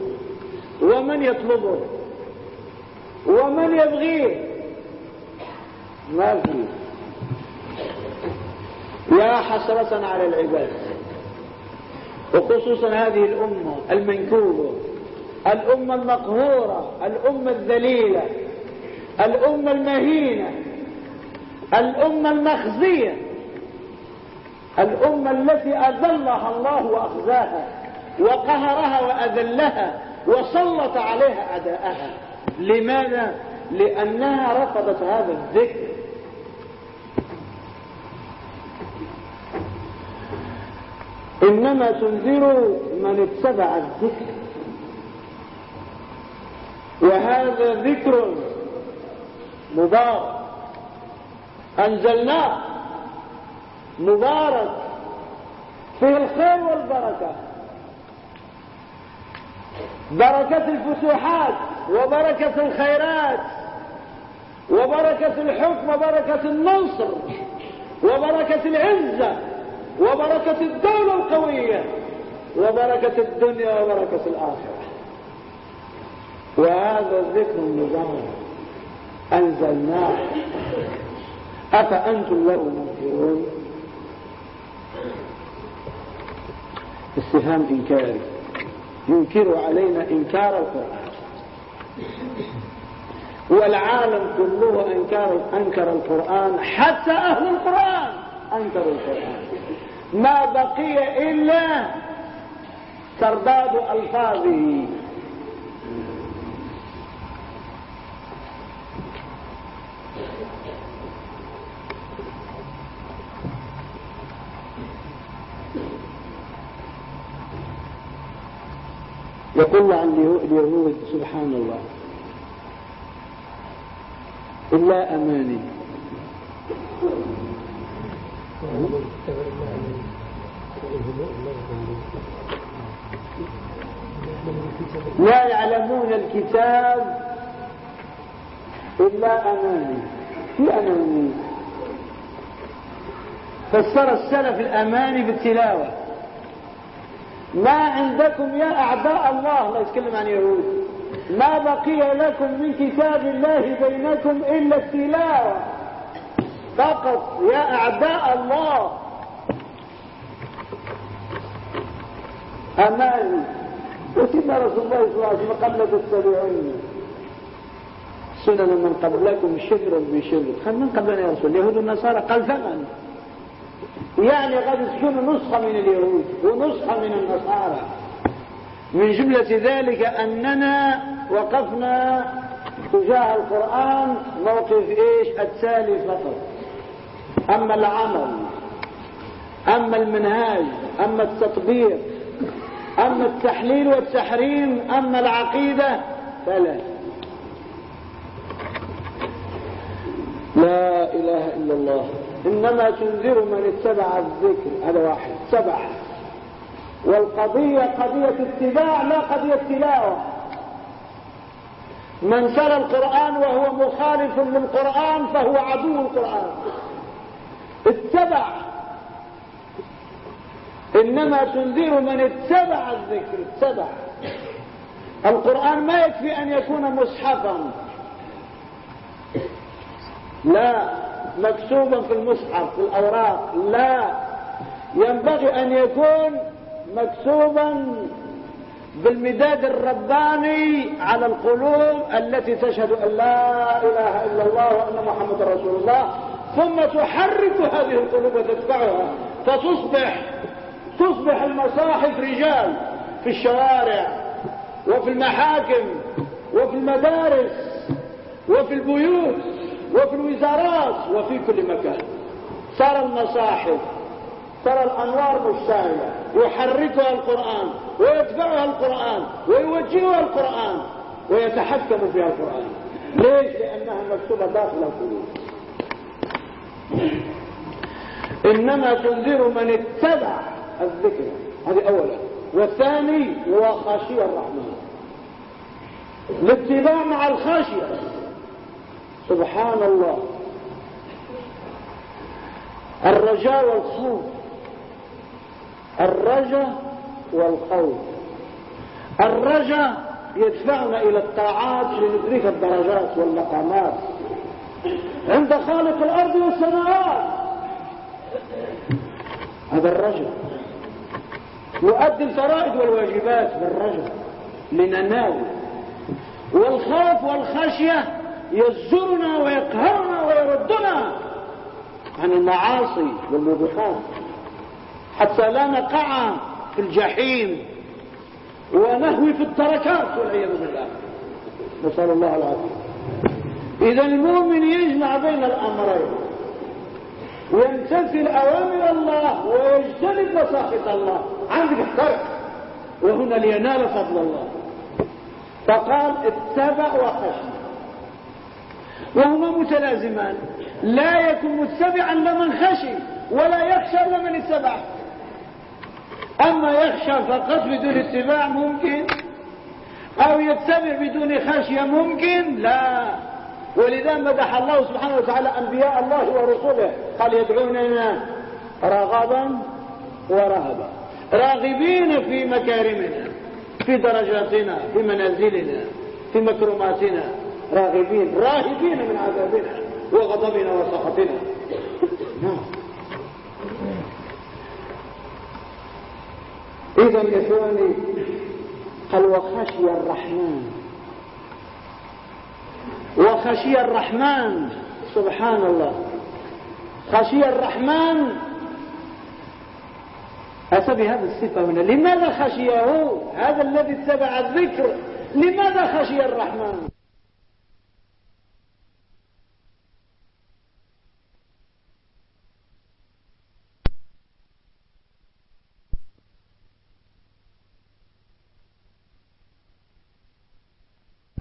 ومن يطلبه؟ ومن يبغيه؟ ما فيه يا حسرة على العباد. وخصوصا هذه الأمة المنكوبة الأمة المقهورة الأمة الذليلة الأمة المهينة الأمة المخزية الأمة التي أذلها الله وأخزاها وقهرها وأذلها. وسلط عليها أداءها. لماذا؟ لأنها رفضت هذا الذكر. إنما تنذر من اتبع الذكر. وهذا ذكر مبارك. أنزلناه مبارك فيه الخير والبركة. بركة الفتوحات وبركة الخيرات وبركة الحكم وبركة النصر وبركة العزة وبركة الدولة القوية وبركة الدنيا وبركة الآخرة. وهذا الذكر النظام أنزلناه. أفأنتم له منكرون؟ استفهام إنكاري. ينكر علينا إنكار القرآن. والعالم كله أنكر, أنكر القرآن حتى أهل القرآن أنكروا القرآن. ما بقي إلا ترداد ألفاظه. يقول عن اليهود سبحان الله. إلا أماني. لا يعلمون الكتاب إلا أماني. في أماني. فسر السلف الأماني بالتلاوة. ما عندكم يا أعداء الله الله يتكلم عن يهود. ما بقي لكم من كتاب الله بينكم إلا التلاوة. فقط يا أعداء الله. أماني وسيدنا رسول الله صلى الله عليه وسلم قبل تتبعوني سنن من قبلكم شبرا بشبر خل من قبلنا يا رسول اليهود والنصارى قال ثمن يعني قد تكون نسخة من اليهود ونسخة من النصارى. من جملة ذلك أننا وقفنا تجاه القرآن موقف إيش؟ التالي فقط. أما العمل أما المنهاج أما التطبيق أما التحليل والتحريم أما العقيدة فلا. لا إله إلا الله. إنما تنذر من اتبع الذكر. هذا واحد. سبع والقضية قضية اتباع لا قضية تلاوة. من ترى القرآن وهو مخالف للقرآن فهو عدو القرآن. اتبع. إنما تنذر من اتبع الذكر. اتبع القرآن ما يكفي أن يكون مصحفا. لا. مكتوبا في المصحف في الأوراق. لا. ينبغي أن يكون مكتوبا بالمداد الرباني على القلوب التي تشهد أن لا إله إلا الله وأن محمد رسول الله. ثم تحرك هذه القلوب وتتبعها فتصبح تصبح المصاحف رجال في الشوارع وفي المحاكم وفي المدارس وفي البيوت. وفي الوزارات وفي كل مكان. ترى المصاحف ترى الأنوار مشتعلة يحركها القرآن ويتبعها القرآن ويوجهها القرآن ويتحكم فيها القرآن. ليش؟ لأنها مكتوبة داخل القلوب. إنما تنذر من اتبع الذكر. هذه أولا. والثاني هو خشية الرحمن. الاتباع مع الخشية. سبحان الله الرجاء والخوف. الرجاء والخوف. الرجاء يدفعنا إلى الطاعات لندرك الدرجات والمقامات. عند خالق الأرض والسماوات. هذا الرجاء. يؤدي الفرائض والواجبات بالرجاء. لننال والخوف والخشية يزرنا ويقهرنا ويردنا عن المعاصي والموبقات حتى لا نقع في الجحيم ونهوي في التركات والعياذ بالله. نسأل الله العافية. إذا المؤمن يجمع بين الأمرين. ويمتثل أوامر الله ويجتنب مساخط الله. عندك احترق. وهنا لينال فضل الله. فقال اتبع وخشي. وهما متلازمان. لا يكون متبعا لمن خشي ولا يخشى لمن اتبع. أما يخشى فقط بدون اتباع ممكن أو يتبع بدون خشية ممكن لا. ولذا مدح الله سبحانه وتعالى أنبياء الله ورسوله قال يدعوننا رغبا ورهبا. راغبين في مكارمنا في درجاتنا في منازلنا في مكرماتنا. راغبين راهبين من عذابنا وغضبنا وسخطنا. نعم. اذا إخواني قال وخشي الرحمن. وخشي الرحمن سبحان الله خشي الرحمن. أتى بهذه الصفة هنا. لماذا خشيه؟ هذا الذي اتبع الذكر. لماذا خشي الرحمن؟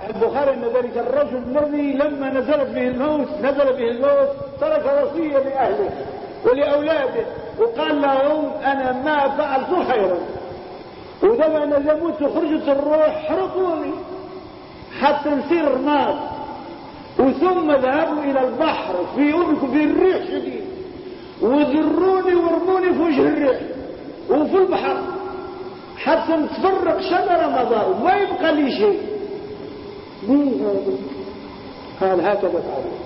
البخاري أن ذلك الرجل الذي لما نزلت به الموت نزل به الموت ترك وصية لأهله ولأولاده وقال لهم أنا ما فعلت خيرا. ولما أنا لموت خرجت الروح احرقوني حتى نصير نار وثم ذهبوا إلى البحر في في الريح شديد. وذروني ورموني في وجه الريح وفي البحر. حتى نتفرق شجره مضار وما يبقى لي شيء. مين هذا؟ قال هكذا فعلوا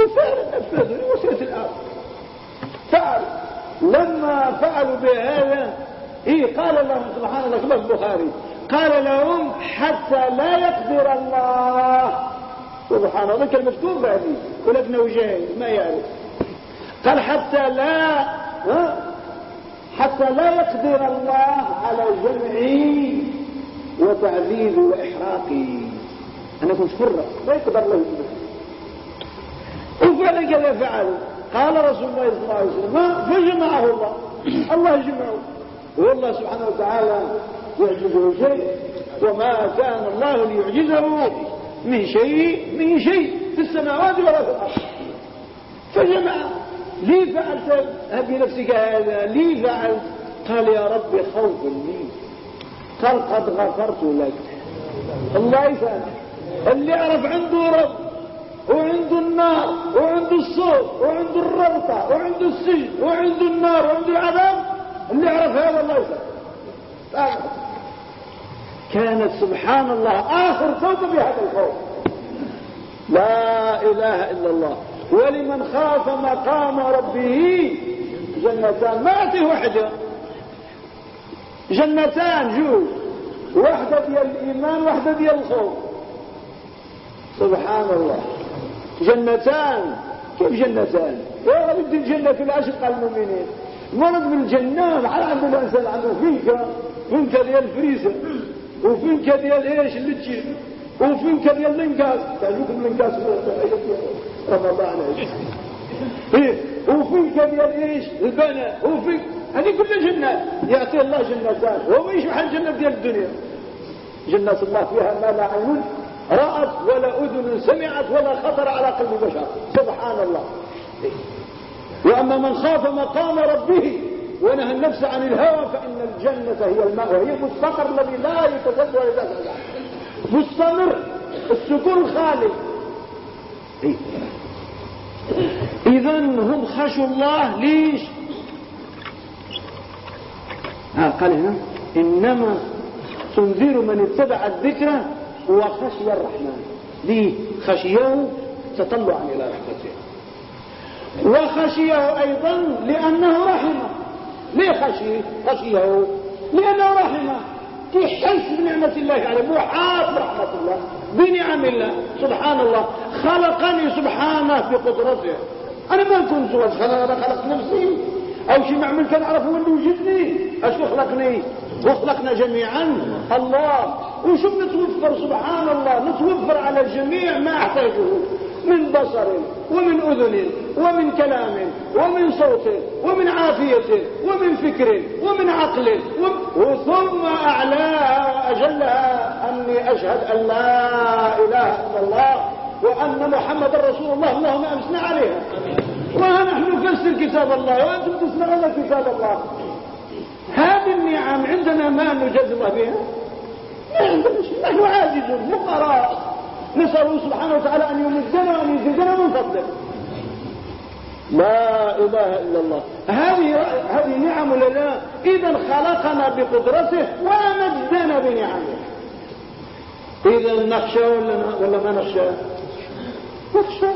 وفعلا نفذوا وسيله الأرض فعل لما فعلوا بهذا إيه قال لهم سبحان الله كما البخاري. قال لهم حتى لا يقدر الله. سبحان الله كان مكتوب بعدي ولكنه جاهل ما يعرف. قال حتى لا حتى لا يقدر الله على جمعي وتعذيبي وإحراقي. أنا كنت فرة لا يقدر له وفعلا كذا فعلوا قال رسول الله صلى الله عليه وسلم فجمعه الله. الله يجمعه. والله سبحانه وتعالى يعجزه شيء. وما كان الله ليعجزه من شيء من شيء في السماوات ولا في الأرض. فجمع. لي فعلت بنفسك هذا لي فعلت قال يا رب خوف لي. قال قد غفرت لك. الله يسامح اللي يعرف عنده رب وعنده النار وعنده الصوت وعنده الربطة وعنده السجن وعنده النار وعنده العذاب اللي يعرف هذا الله يسامح كانت سبحان الله آخر صوت بهذا الخوف لا إله إلا الله. ولمن خاف مقام ربه جنتان. ما أعطيه وحدة جنتان جوج واحدة ديال الإيمان واحدة ديال الخوف. سبحان الله. جنتان. كيف جنتان؟ يا بدي الجنة في العشق المؤمنين. مرض بالجنة على عند الإنسان عنده فينكا فينكا ديال الفريزة وفينكا ديال إيش اللي تجي؟ وفين كان الانكاس تعجبكم الانكاس رمضان إيه وفين كان إيش؟ البناء. وفين هذه كلها جنات يعطي الله جنتان. هو إيش محل جنة ديال الدنيا. جنات الله فيها ما لا عين رأت ولا أذن سمعت ولا خطر على قلب بشر. سبحان الله. وأما من خاف مقام ربه ونهى النفس عن الهوى فإن الجنة هي الماء وهي المستقر الذي لا يتزد ولا يتزد مستمر. السكون خالي. إيه. إذا هم خشوا الله. ليش؟ ها قال هنا إنما تنذر من اتبع الذكر وخشي الرحمن. ليه خشية تطلعا إلى رحمته وخشيه أيضا لأنه رحمة. ليه خشيه خشيه لأنه رحمة. يحس بنعمة الله عليه محاط برحمة الله. بنعم الله. سبحان الله. خلقني سبحانه بقدرته. أنا ما كنت أنا خلقت نفسي. أو شي معمل كان أعرف هو اللي وجدني. أشو خلقني وخلقنا جميعا. الله. وشو نتوفر سبحان الله نتوفر على الجميع ما أحتاجه من بصر ومن أذن ومن كلام ومن صوت ومن عافية ومن فكر ومن عقل ثم أعلاها وأجلها أني أشهد أن لا إله إلا الله وأن محمد رسول الله اللهم أمسنا عليها ونحن نفسر كتاب الله وأنتم تسمعون كتاب الله. هذه النعم عندنا ما نجزم بها؟ نحن عاجزون فقراء نسأل سبحانه وتعالى أن يمدنا وأن يزيدنا من فضله لا إله إلا الله هذه هذه نعم لله إذا خلقنا بقدرته ومجدنا بنعمه إذا نخشى ولا ولا ما نخشى نخشى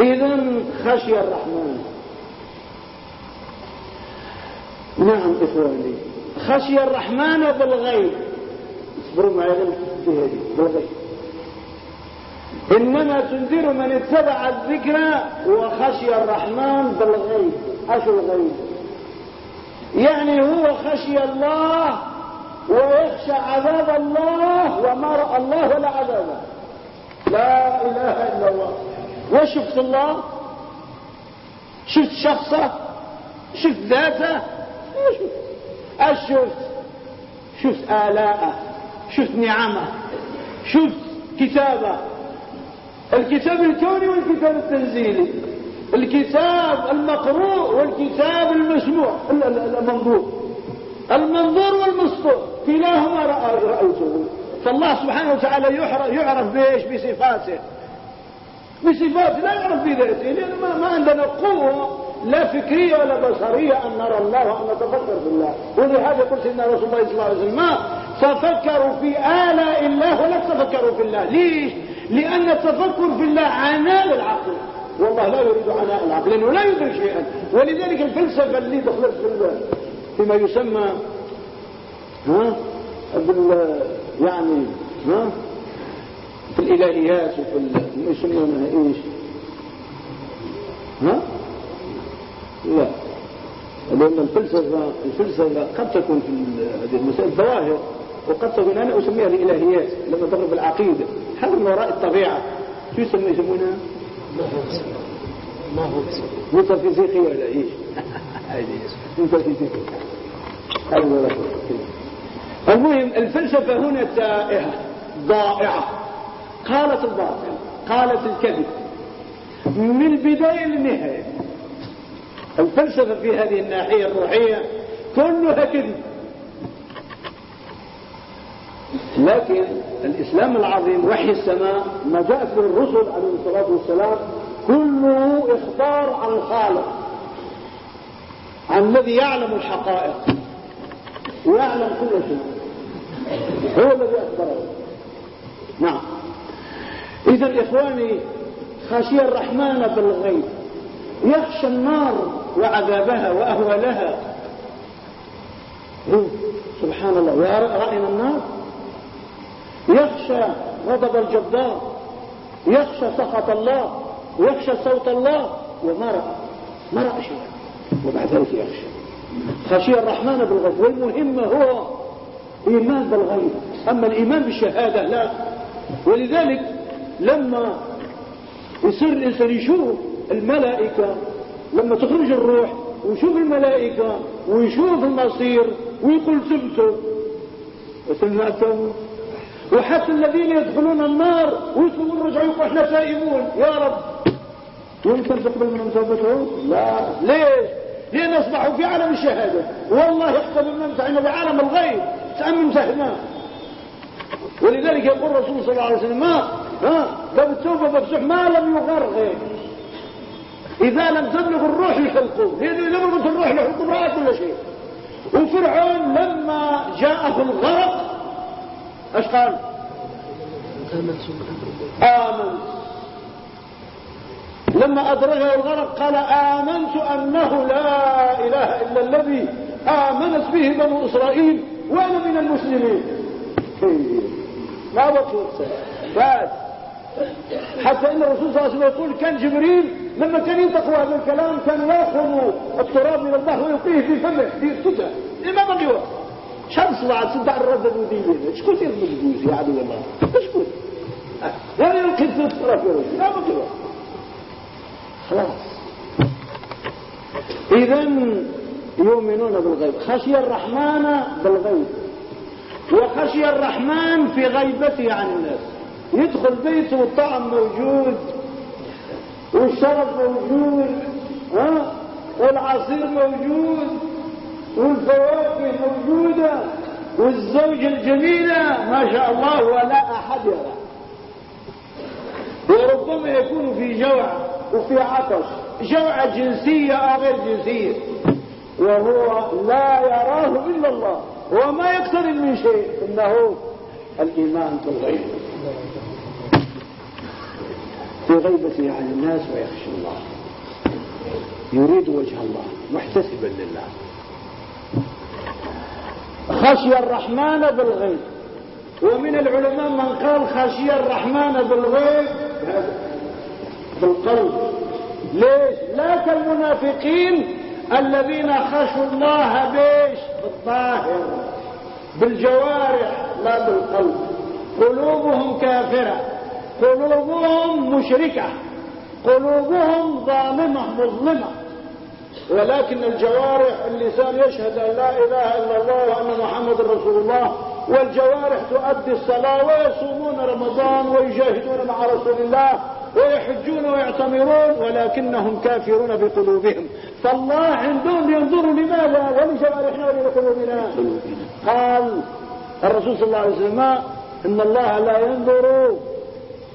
إذا خشي الرحمن نعم إخواني. خشي الرحمن بالغيب. اصبروا معي بالغيب إنما تنذر من اتبع الذكر وخشي الرحمن بالغيب. أشو الغيب؟ يعني هو خشي الله ويخشى عذاب الله وما رأى الله ولا عذابه لا إله إلا الله. وشفت الله؟ شفت شخصه؟ شفت ذاته؟ شفت. شفت آلاءه. شفت نعمة شفت كتابة. الكتاب الكوني والكتاب التنزيلي. الكتاب المقروء والكتاب المسموع المنظور. المنظور والمسطور. كلاهما رأيته. فالله سبحانه وتعالى يعرف بإيش؟ بصفاته. بصفاته لا يعرف بذاته لأن ما عندنا قوة لا فكرية ولا بصرية أن نرى الله وأن نتفكر في الله. ولهذا قلت إن رسول الله صلى الله عليه وسلم تفكروا في آلاء الله ولا تفكروا في الله. ليش؟ لأن التفكر في الله عناء العقل. والله لا يريد عناء العقل لأنه لا يدرك شيئا. ولذلك الفلسفة اللي دخلت في فيما يسمى ها؟ بال يعني ها؟ في الإلهيات وفي يسمونها إيش؟ ها؟ لا. لأن الفلسفة الفلسفة قد تكون في هذه المسائل ظواهر. وقد تكون أنا أسميها الإلهيات لما تضرب العقيدة هذا من وراء الطبيعة. شو يسمى يسمونها ميتافيزيقية ولا إيش؟ ميتافيزيقية المهم الفلسفة هنا تائهة ضائعة. قالت الباطل قالت الكذب. من البداية للنهاية الفلسفة في هذه الناحية الروحية كلها كذب. لكن الإسلام العظيم وحي السماء ما جاءت به الرسل عليه الصلاة والسلام كله إخبار عن الخالق عن الذي يعلم الحقائق ويعلم كل شيء. هو الذي أخبره. نعم. إذا إخواني خشي الرحمن بالغيب. يخشى النار وعذابها وأهوالها. سبحان الله. رأينا النار؟ يخشى غضب الجبار يخشى سخط الله ويخشى صوت الله وما رأى ما رأى شيئا وبعد ذلك يخشى. خشي الرحمن بالغيب والمهم هو إيمان بالغيب. أما الإيمان بالشهادة لا. ولذلك لما يصير الإنسان يشوف الملائكة لما تخرج الروح ويشوف الملائكة ويشوف المصير ويقول تبتوا وسمعتم وحتى الذين يدخلون النار ويسلمون رجعوا يقول إحنا تائبون. يا رب. يمكن تقبل منهم توبتهم لا. ليش؟ لأن أصبحوا في عالم الشهادة. والله يقبل منهم تعالى بعالم الغيب. تامن فهمه ولذلك يقول الرسول صلى الله عليه وسلم ما؟ ها؟ باب التوبة مفتوح ما لم يغرغر إذا لم تبلغ الروح لحلقه لأنه إذا بلغت الروح لحلقه راى كل شيء. وفرعون لما جاءه الغرق إيش قال؟ آمنت. لما أدرجه الغرق قال آمنت أنه لا إله إلا الذي آمنت به بنو إسرائيل وأنا من المسلمين. ما بقي بس حتى إن الرسول صلى الله عليه وسلم يقول كان جبريل لما كان ينطق هذا الكلام كان يأخذ التراب من البحر ويلقيه في فمه. يسكتها ما بقي وقت. شمس طلعت تدع الرد الوديين شكون يضمن الجوز يا عدو الله؟ شكون؟ يعني يلقي في ما بقي وقت خلاص. اذا يؤمنون بالغيب. خشي الرحمن بالغيب. وخشي الرحمن في غيبته عن الناس. يدخل بيته والطعم موجود. والشرب موجود. ها؟ والعصير موجود. والفواكه موجودة والزوجة الجميلة ما شاء الله ولا أحد يرى. وربما يكون في جوع وفي عطش. جوع جنسية أو غير جنسية. وهو لا يراه إلا الله. وما يقترب من شيء. إنه الإيمان في الغيب. في غيبته عن الناس ويخشى الله. يريد وجه الله. محتسبا لله. خشي الرحمن بالغيب. ومن العلماء من قال خشي الرحمن بالغيب بالقلب. ليش؟ لا كالمنافقين الذين خشوا الله بيش بالظاهر بالجوارح لا بالقلب. قلوبهم كافرة. قلوبهم مشركة. قلوبهم ظالمة مظلمة. ولكن الجوارح اللسان يشهد أن لا إله إلا الله وأن محمد رسول الله والجوارح تؤدي الصلاة ويصومون رمضان ويجاهدون مع رسول الله ويحجون ويعتمرون ولكنهم كافرون بقلوبهم. فالله عندهم ينظر لماذا؟ ولجوارحنا ولقلوبنا. قال الرسول صلى الله عليه وسلم إن الله لا ينظر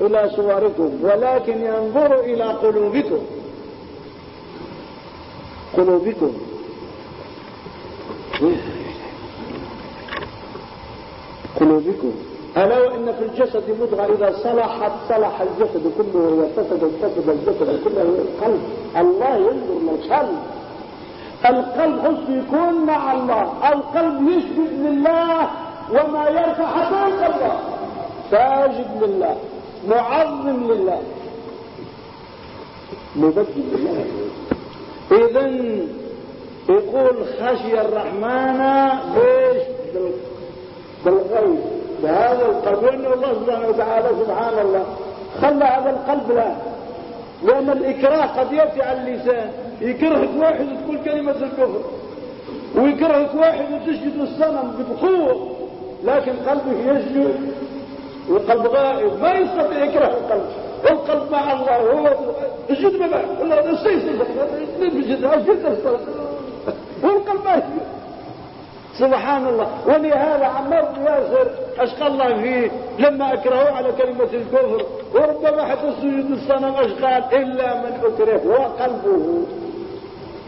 إلى صوركم ولكن ينظر إلى قلوبكم. قلوبكم. قلوبكم. ألا وإن في الجسد مضغة إذا صلحت صلح الجسد كله وإذا فسد فسد الجسد كله القلب الله ينظر للقلب القلب. حسن يكون مع الله. القلب يسجد لله وما يرفع حتى الله. ساجد لله معظم لله. مبدل لله. اذا يقول خشي الرحمن إيش؟ بالغيب بهذا القلب وان الله سبحانه وتعالى سبحان الله. خلى هذا القلب له لأن الإكراه قد يأتي على اللسان. يكرهك واحد تقول كلمة الكفر. ويكرهك واحد تسجد الصنم بقوه لكن قلبه يسجد. والقلب غائب. ما يستطيع يكره القلب. القلب مع الله هو اسجد ما ولا استيسر اسجد اسجد والقلب يسجد سبحان الله. ولهذا عمار بن ياسر اشقى الله فيه؟ لما اكرهوا على كلمة الكفر وربما حتى سجود الصنم اشقال إلا من أكره وقلبه.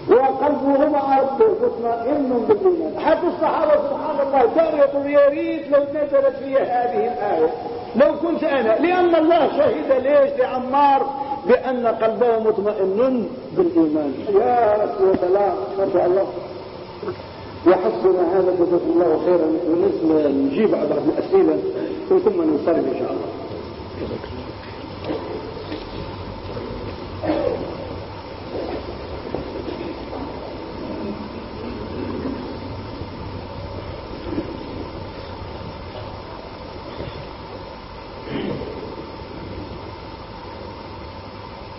وقلبه مع ربه مطمئن بالإيمان. حتى الصحابة سبحان الله كانوا يقول يا ريت لو نزلت في هذه الآية. لو كنت أنا لأن الله شهد ليش؟ لعمار بأن قلبه مطمئن بالإيمان. يا رسول الله ما شاء الله. وحسبنا هذا جزاكم الله خيرا. ونجيب على بعض الأسئلة ثم ننصرف إن شاء الله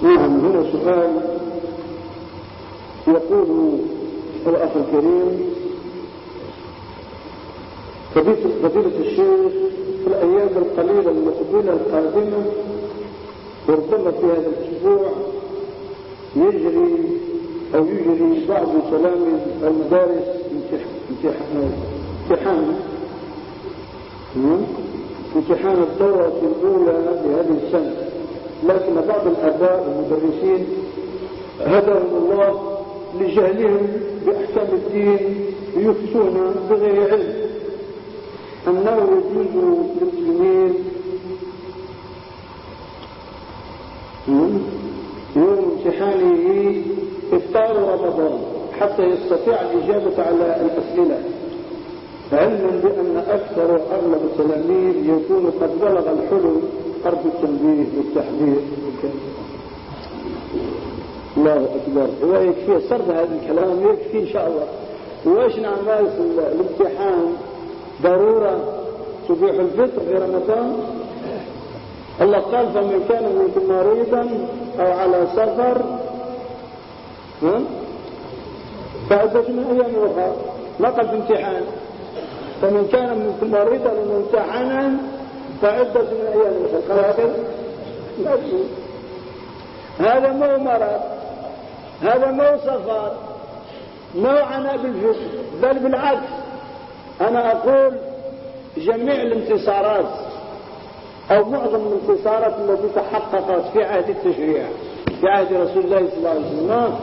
نعم سؤال يقول الأخ الكريم فضيلة الشيخ في الأيام القليلة المقبلة القادمة وربما في هذا الأسبوع يجري أو يجري بعض تلاميذ المدارس امتحان امتحان الدورة الأولى لهذه السنة. لكن بعض الآباء والمدرسين هداهم الله لجهلهم بأحكام الدين يفتون بغير علم. أنه يجوز للمسلمين يوم امتحانه إفطار رمضان حتى يستطيع الإجابة على الأسئلة. علما بأن أكثر وأغلب التلاميذ يكون قد بلغ الحلم قرب التنبيه والتحذير. الله أكبر. هو يكفي سرد هذا الكلام يكفي إن شاء الله. وإيش نعمل الامتحان ضرورة تبيح الفطر في رمضان. الله قال فمن كان منكم مريضا أو على سفر فعدة من أيام أخرى ما قال في امتحان. فمن كان منكم مريضا وممتحنا فعدة من أيام أخرى هذا مو مرض هذا مو سفر مو عناء بالفطر بل بالعكس. أنا أقول جميع الانتصارات أو معظم الانتصارات التي تحققت في عهد التشريع في عهد رسول الله صلى الله عليه وسلم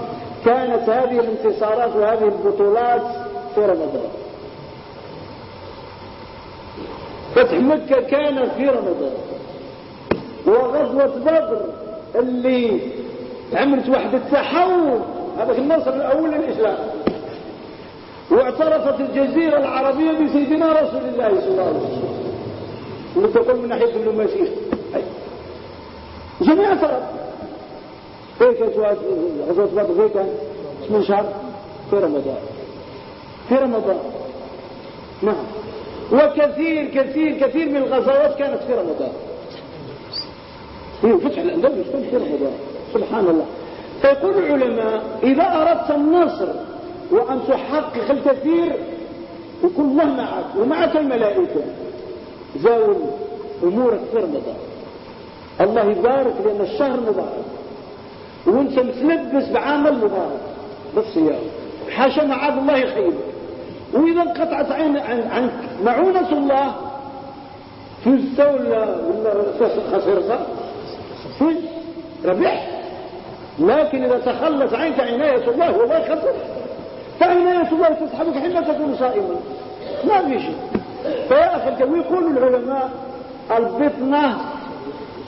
كانت هذه الانتصارات وهذه البطولات في رمضان. فتح مكة كان في رمضان. وغزوة بدر اللي عملت واحد التحول هذا النصر الأول للإسلام. واعترفت الجزيرة العربية بسيدنا رسول الله صلى الله عليه وسلم. اللي تقول من ناحية المسيح جميع اعترف هيك غزوة بدر؟ هيك اسمه شهر؟ في رمضان. في رمضان. نعم. وكثير كثير كثير من الغزوات كانت في رمضان. في فتح الأندلس كان في رمضان. سبحان الله. فيقول العلماء إذا أردت النصر وأن تحقق الكثير يكون الله معك ومعك الملائكة زاول أمورك في رمضان. الله يبارك لأن الشهر مبارك. وأنت متلبس بعمل مبارك. بالصيام. حاشا معاذ الله يخيبك. وإذا انقطعت عن عنك معونة الله فزت ولا ولا خسرت فز ربحت. لكن إذا تخلص عنك عناية الله والله خسر فعناية الله تسحبك حين تكون صائما. ما في شيء. فيا أخي ويقول العلماء الفطنة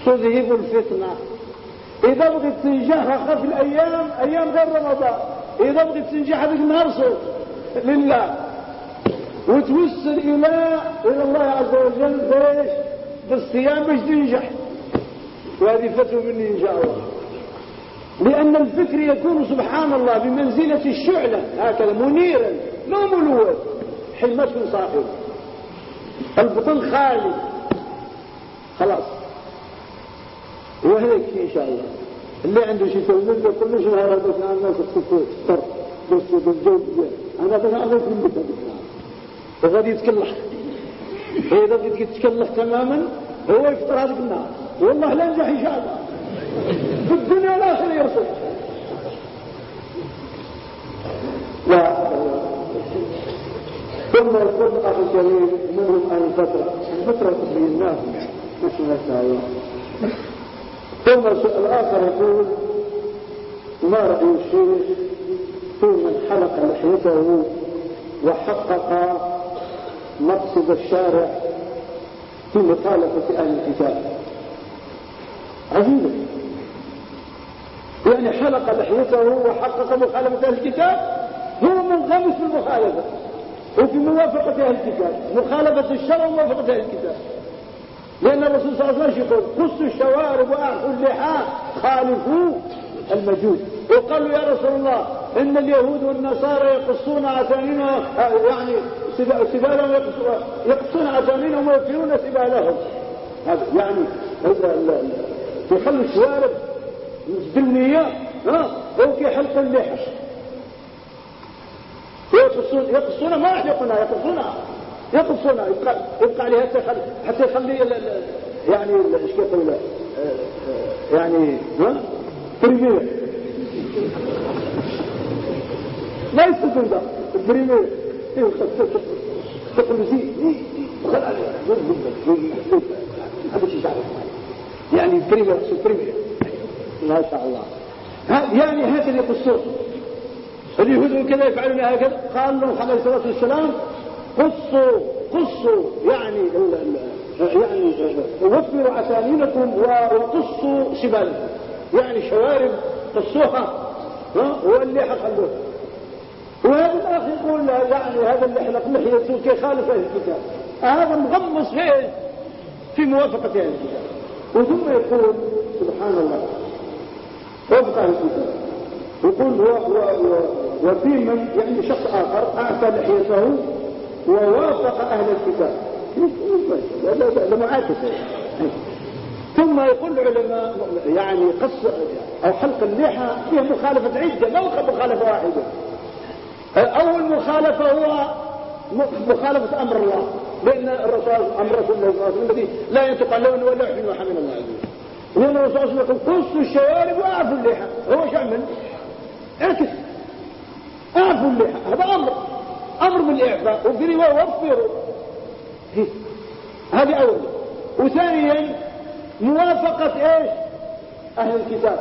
تذهب الفتنة إذا بغيت تنجح في الأيام أيام غير رمضان. إذا بغيت تنجح هذيك النهار صوت. لله. وتوصل إلى إلى الله عز وجل بايش بالصيام باش تنجح وهذه فتوى مني إن شاء الله لأن الفكر يكون سبحان الله بمنزلة الشعلة هكذا منيرا لا ملوث تكون صاحب البطن خالي خلاص وهيك إن شاء الله اللي عنده شيء تلميذ يقول له شنو هذا الناس تفكر بس بالجو أنا بس أعرف من وغادي يتكلح إذا بدك تتكلح تماما هو يفطر هذيك النار. والله لا ينجح إن شاء الله. في الدنيا والآخرة يرسل لا. ثم يقول أخي الكريم منهم أهل الفترة؟ الفترة بيناهم نحن نسعى ثم الآخر يقول ما رأي الشيخ في من حلق لحيته وحقق مقصد الشارع في مخالفة أهل الكتاب. عجيبة يعني حلق لحيته وحقق مخالفة أهل الكتاب هو منغمس في المخالفة. وفي موافقة أهل الكتاب. مخالفة الشرع وموافقة أهل الكتاب. لأن الرسول صلى الله عليه وسلم يقول قصوا الشوارب وأعفوا اللحى خالفوا المجوس وقالوا يا رسول الله إن اليهود والنصارى يقصون أتانينا يعني سبالهم يقصون أتانينهم ويكفرون سبالهم. هذا يعني يخلوا الشوارب بالنية ها هو كيحلق اللحى يقصون يقصونها ما يحلقونها يقصونها يقصونها يبقى يبقى عليها حتى يخلي يعني إيش كيقول يعني ها؟ بريمير ما يستطيع ذا بريمير تقول زي هذا يعني بريمير بريمير ما شاء الله يعني هكذا يقصون اليهود كذا يفعلون هكذا قال لهم عليه الصلاه والسلام قصوا قصوا يعني يعني وفروا عسانينكم وقصوا شبالكم يعني شوارب قصوها واللحى خلوها وهذا الاخ يقول يعني هذا اللي حلق لحيته كيخالف أهل الكتاب هذا مغمص في في موافقه أهل الكتاب وثم يقول سبحان الله وفق أهل الكتاب يقول وفي من يعني شخص اخر اعطى لحيته ووافق أهل الكتاب هذا معاكسه ثم يقول العلماء يعني قص أو حلق اللحى فيه مخالفة عدة ما مخالفة واحدة؟ اول مخالفه هو مخالفة أمر الله لأن الرسول أمر رسول الله صلى الله عليه وسلم الذي لا ينطق عن لون ولا يحمل وحمل الله وجل لأن الرسول صلى الله عليه وسلم يقول قصوا الشوارب واعفوا اللحى. هو إيش يعمل؟ اعكس. اعفوا اللحى. هذا أمر. أمر بالإعفاء. وفي رواية وفروا. هذه أول. وثانيا موافقة إيش؟ أهل الكتاب.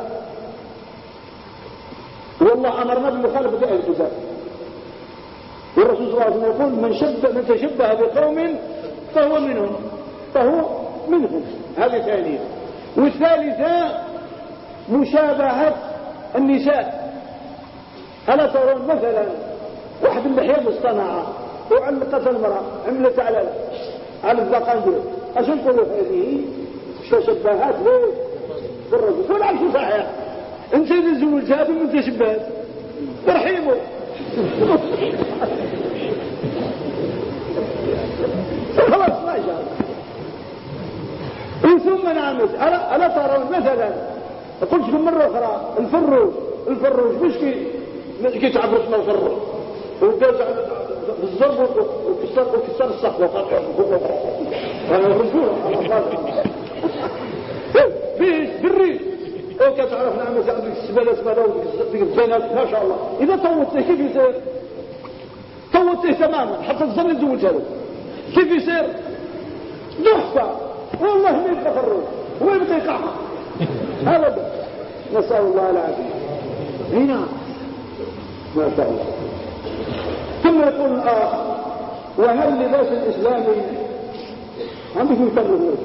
والله أمرنا بمخالفه أهل الكتاب. والرسول صلى الله عليه وسلم يقول من شبه من تشبه بقوم فهو منهم فهو منهم. هذه ثانية. والثالثة مشابهة النساء. ألا ترون مثلا واحد اللحية مصطنعة وعلقت المرأة عملت على على الزقان أشو نقولوا هذه؟ تشبهات بالرجل تقول عم صحيح انت اذا زوجتها من تشبهت ترحيمه خلاص ما شاء الله ثم نعمت ألا, ألا ترون مثلا قلت لكم مرة أخرى الفروج الفروج مش كي كي تعبر اسمه الفروج وداز بالضرب وكسر وكسر هذا الرجولة فيش بالريش أو كتعرف نعمة عندك السبالة اسمها ديك الزينات ما شاء الله اذا طوت كيف يصير طوت تماما حتى الظن يزوجها له كيف يصير تحفة والله ما يبقى خروج هو يبقى يقعها ابدا نسأل الله العافية هنا ما شاء الله ثم يقول الآخر وهل لباس الإسلام عندك يفرغون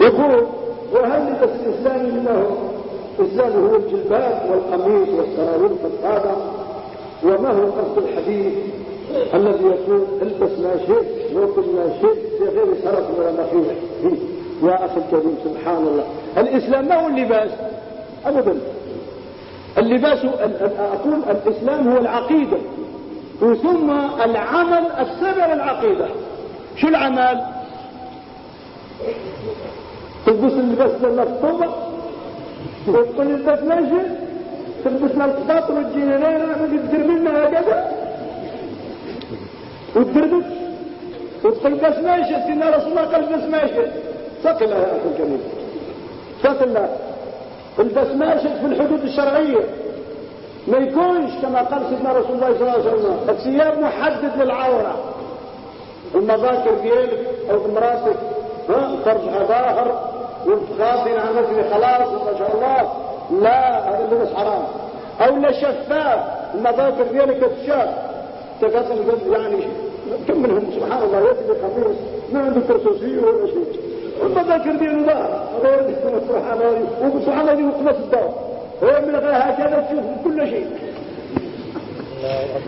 يقول وهل لباس الإسلام انه الإسلام هو الجلباب والقميص والسراويل الفضفاضة وما هو قصد الحديث الذي يقول البس ما شئت وكل ما شئت في غير شرف ولا مخيف يا أخي الكريم سبحان الله. الإسلام ما هو اللباس؟ أبدا. اللباس أقول الإسلام هو العقيدة. ثم العمل السبب العقيدة. شو العمل؟ تلبس في الطبق وتقول البس ماشي تلبس لنا القطاط وتجينا لنا تدير منا هكذا. وتدربس وتقول بس ماشي سيدنا رسول الله قال بس ماشي اتق الله يا أخي الكريم اتق الله البس ماشي في الحدود الشرعية. ما يكونش كما قال سيدنا رسول الله صلى الله عليه وسلم الثياب محدد للعورة. المذاكر ديالك أو مراتك ها فرجها ظاهر والغاضين عن نفسه خلاص ما شاء الله. لا هذا اللبس حرام. أو لا شفاف المذاكر ديالك تشاف تقاتل يعني كم منهم؟ سبحان الله يأتي بقميص ما عنده كرسوسية ولا شيء. المذاكر ديالو غير سبحان الله وسبحان الله وقفت الدار. ويعمل غير هكذا تشوف كل شيء.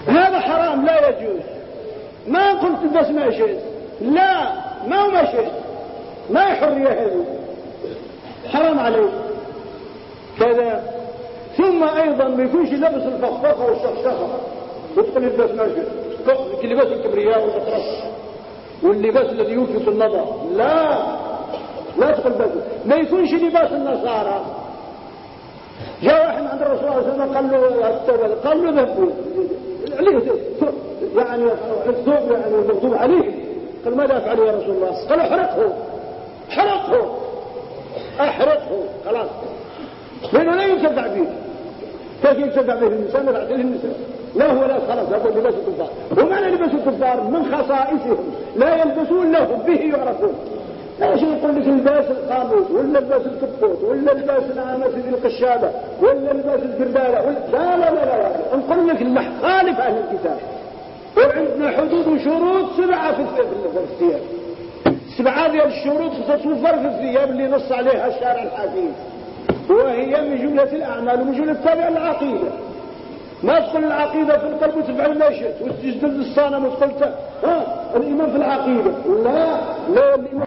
هذا حرام لا يجوز. ما قلت بس ما شئت. لا ما هو ما شئت. ما حرية هذه. حرام عليه كذا. ثم أيضا ما يكونش لابس الفخفخة والشخشخة. يدخل يلبس ما شئت. لباس الكبرياء والأطراف. واللباس الذي يلفت النظر. لا. لا تلبسوا ما يكونش لباس النصارى. جاء واحد عند الرسول صلى الله عليه وسلم قال له قال له ذهبوا عليه يعني الثوب يعني مكتوب عليه. قال ماذا أفعل يا رسول الله؟ قال أحرقه. أحرقه. أحرقه. خلاص. لأنه لا ينتفع به كيف ينتفع به الإنسان؟ بعد النساء لا هو لا خلاص هذا لباس الكفار. ومعنى لباس الكفار؟ من خصائصهم. لا يلبسون له به يعرفون. إيش يقول لك لباس القاموس ولا لباس الكبوت ولا لباس العامة في القشابة ولا لباس الجردالة لا لا لا لا, لا. نقول لك خالف أهل الكتاب. وعندنا حدود وشروط سبعة في الثياب سبعة ديال الشروط تتوفر في الثياب اللي نص عليها الشارع الحديث وهي من جملة الأعمال ومن جملة التابع العقيدة. ما تقول العقيدة في القلب وتفعل ما شئت وتسجد للصنم وتقول ها الإيمان في العقيدة. لا لا الإيمان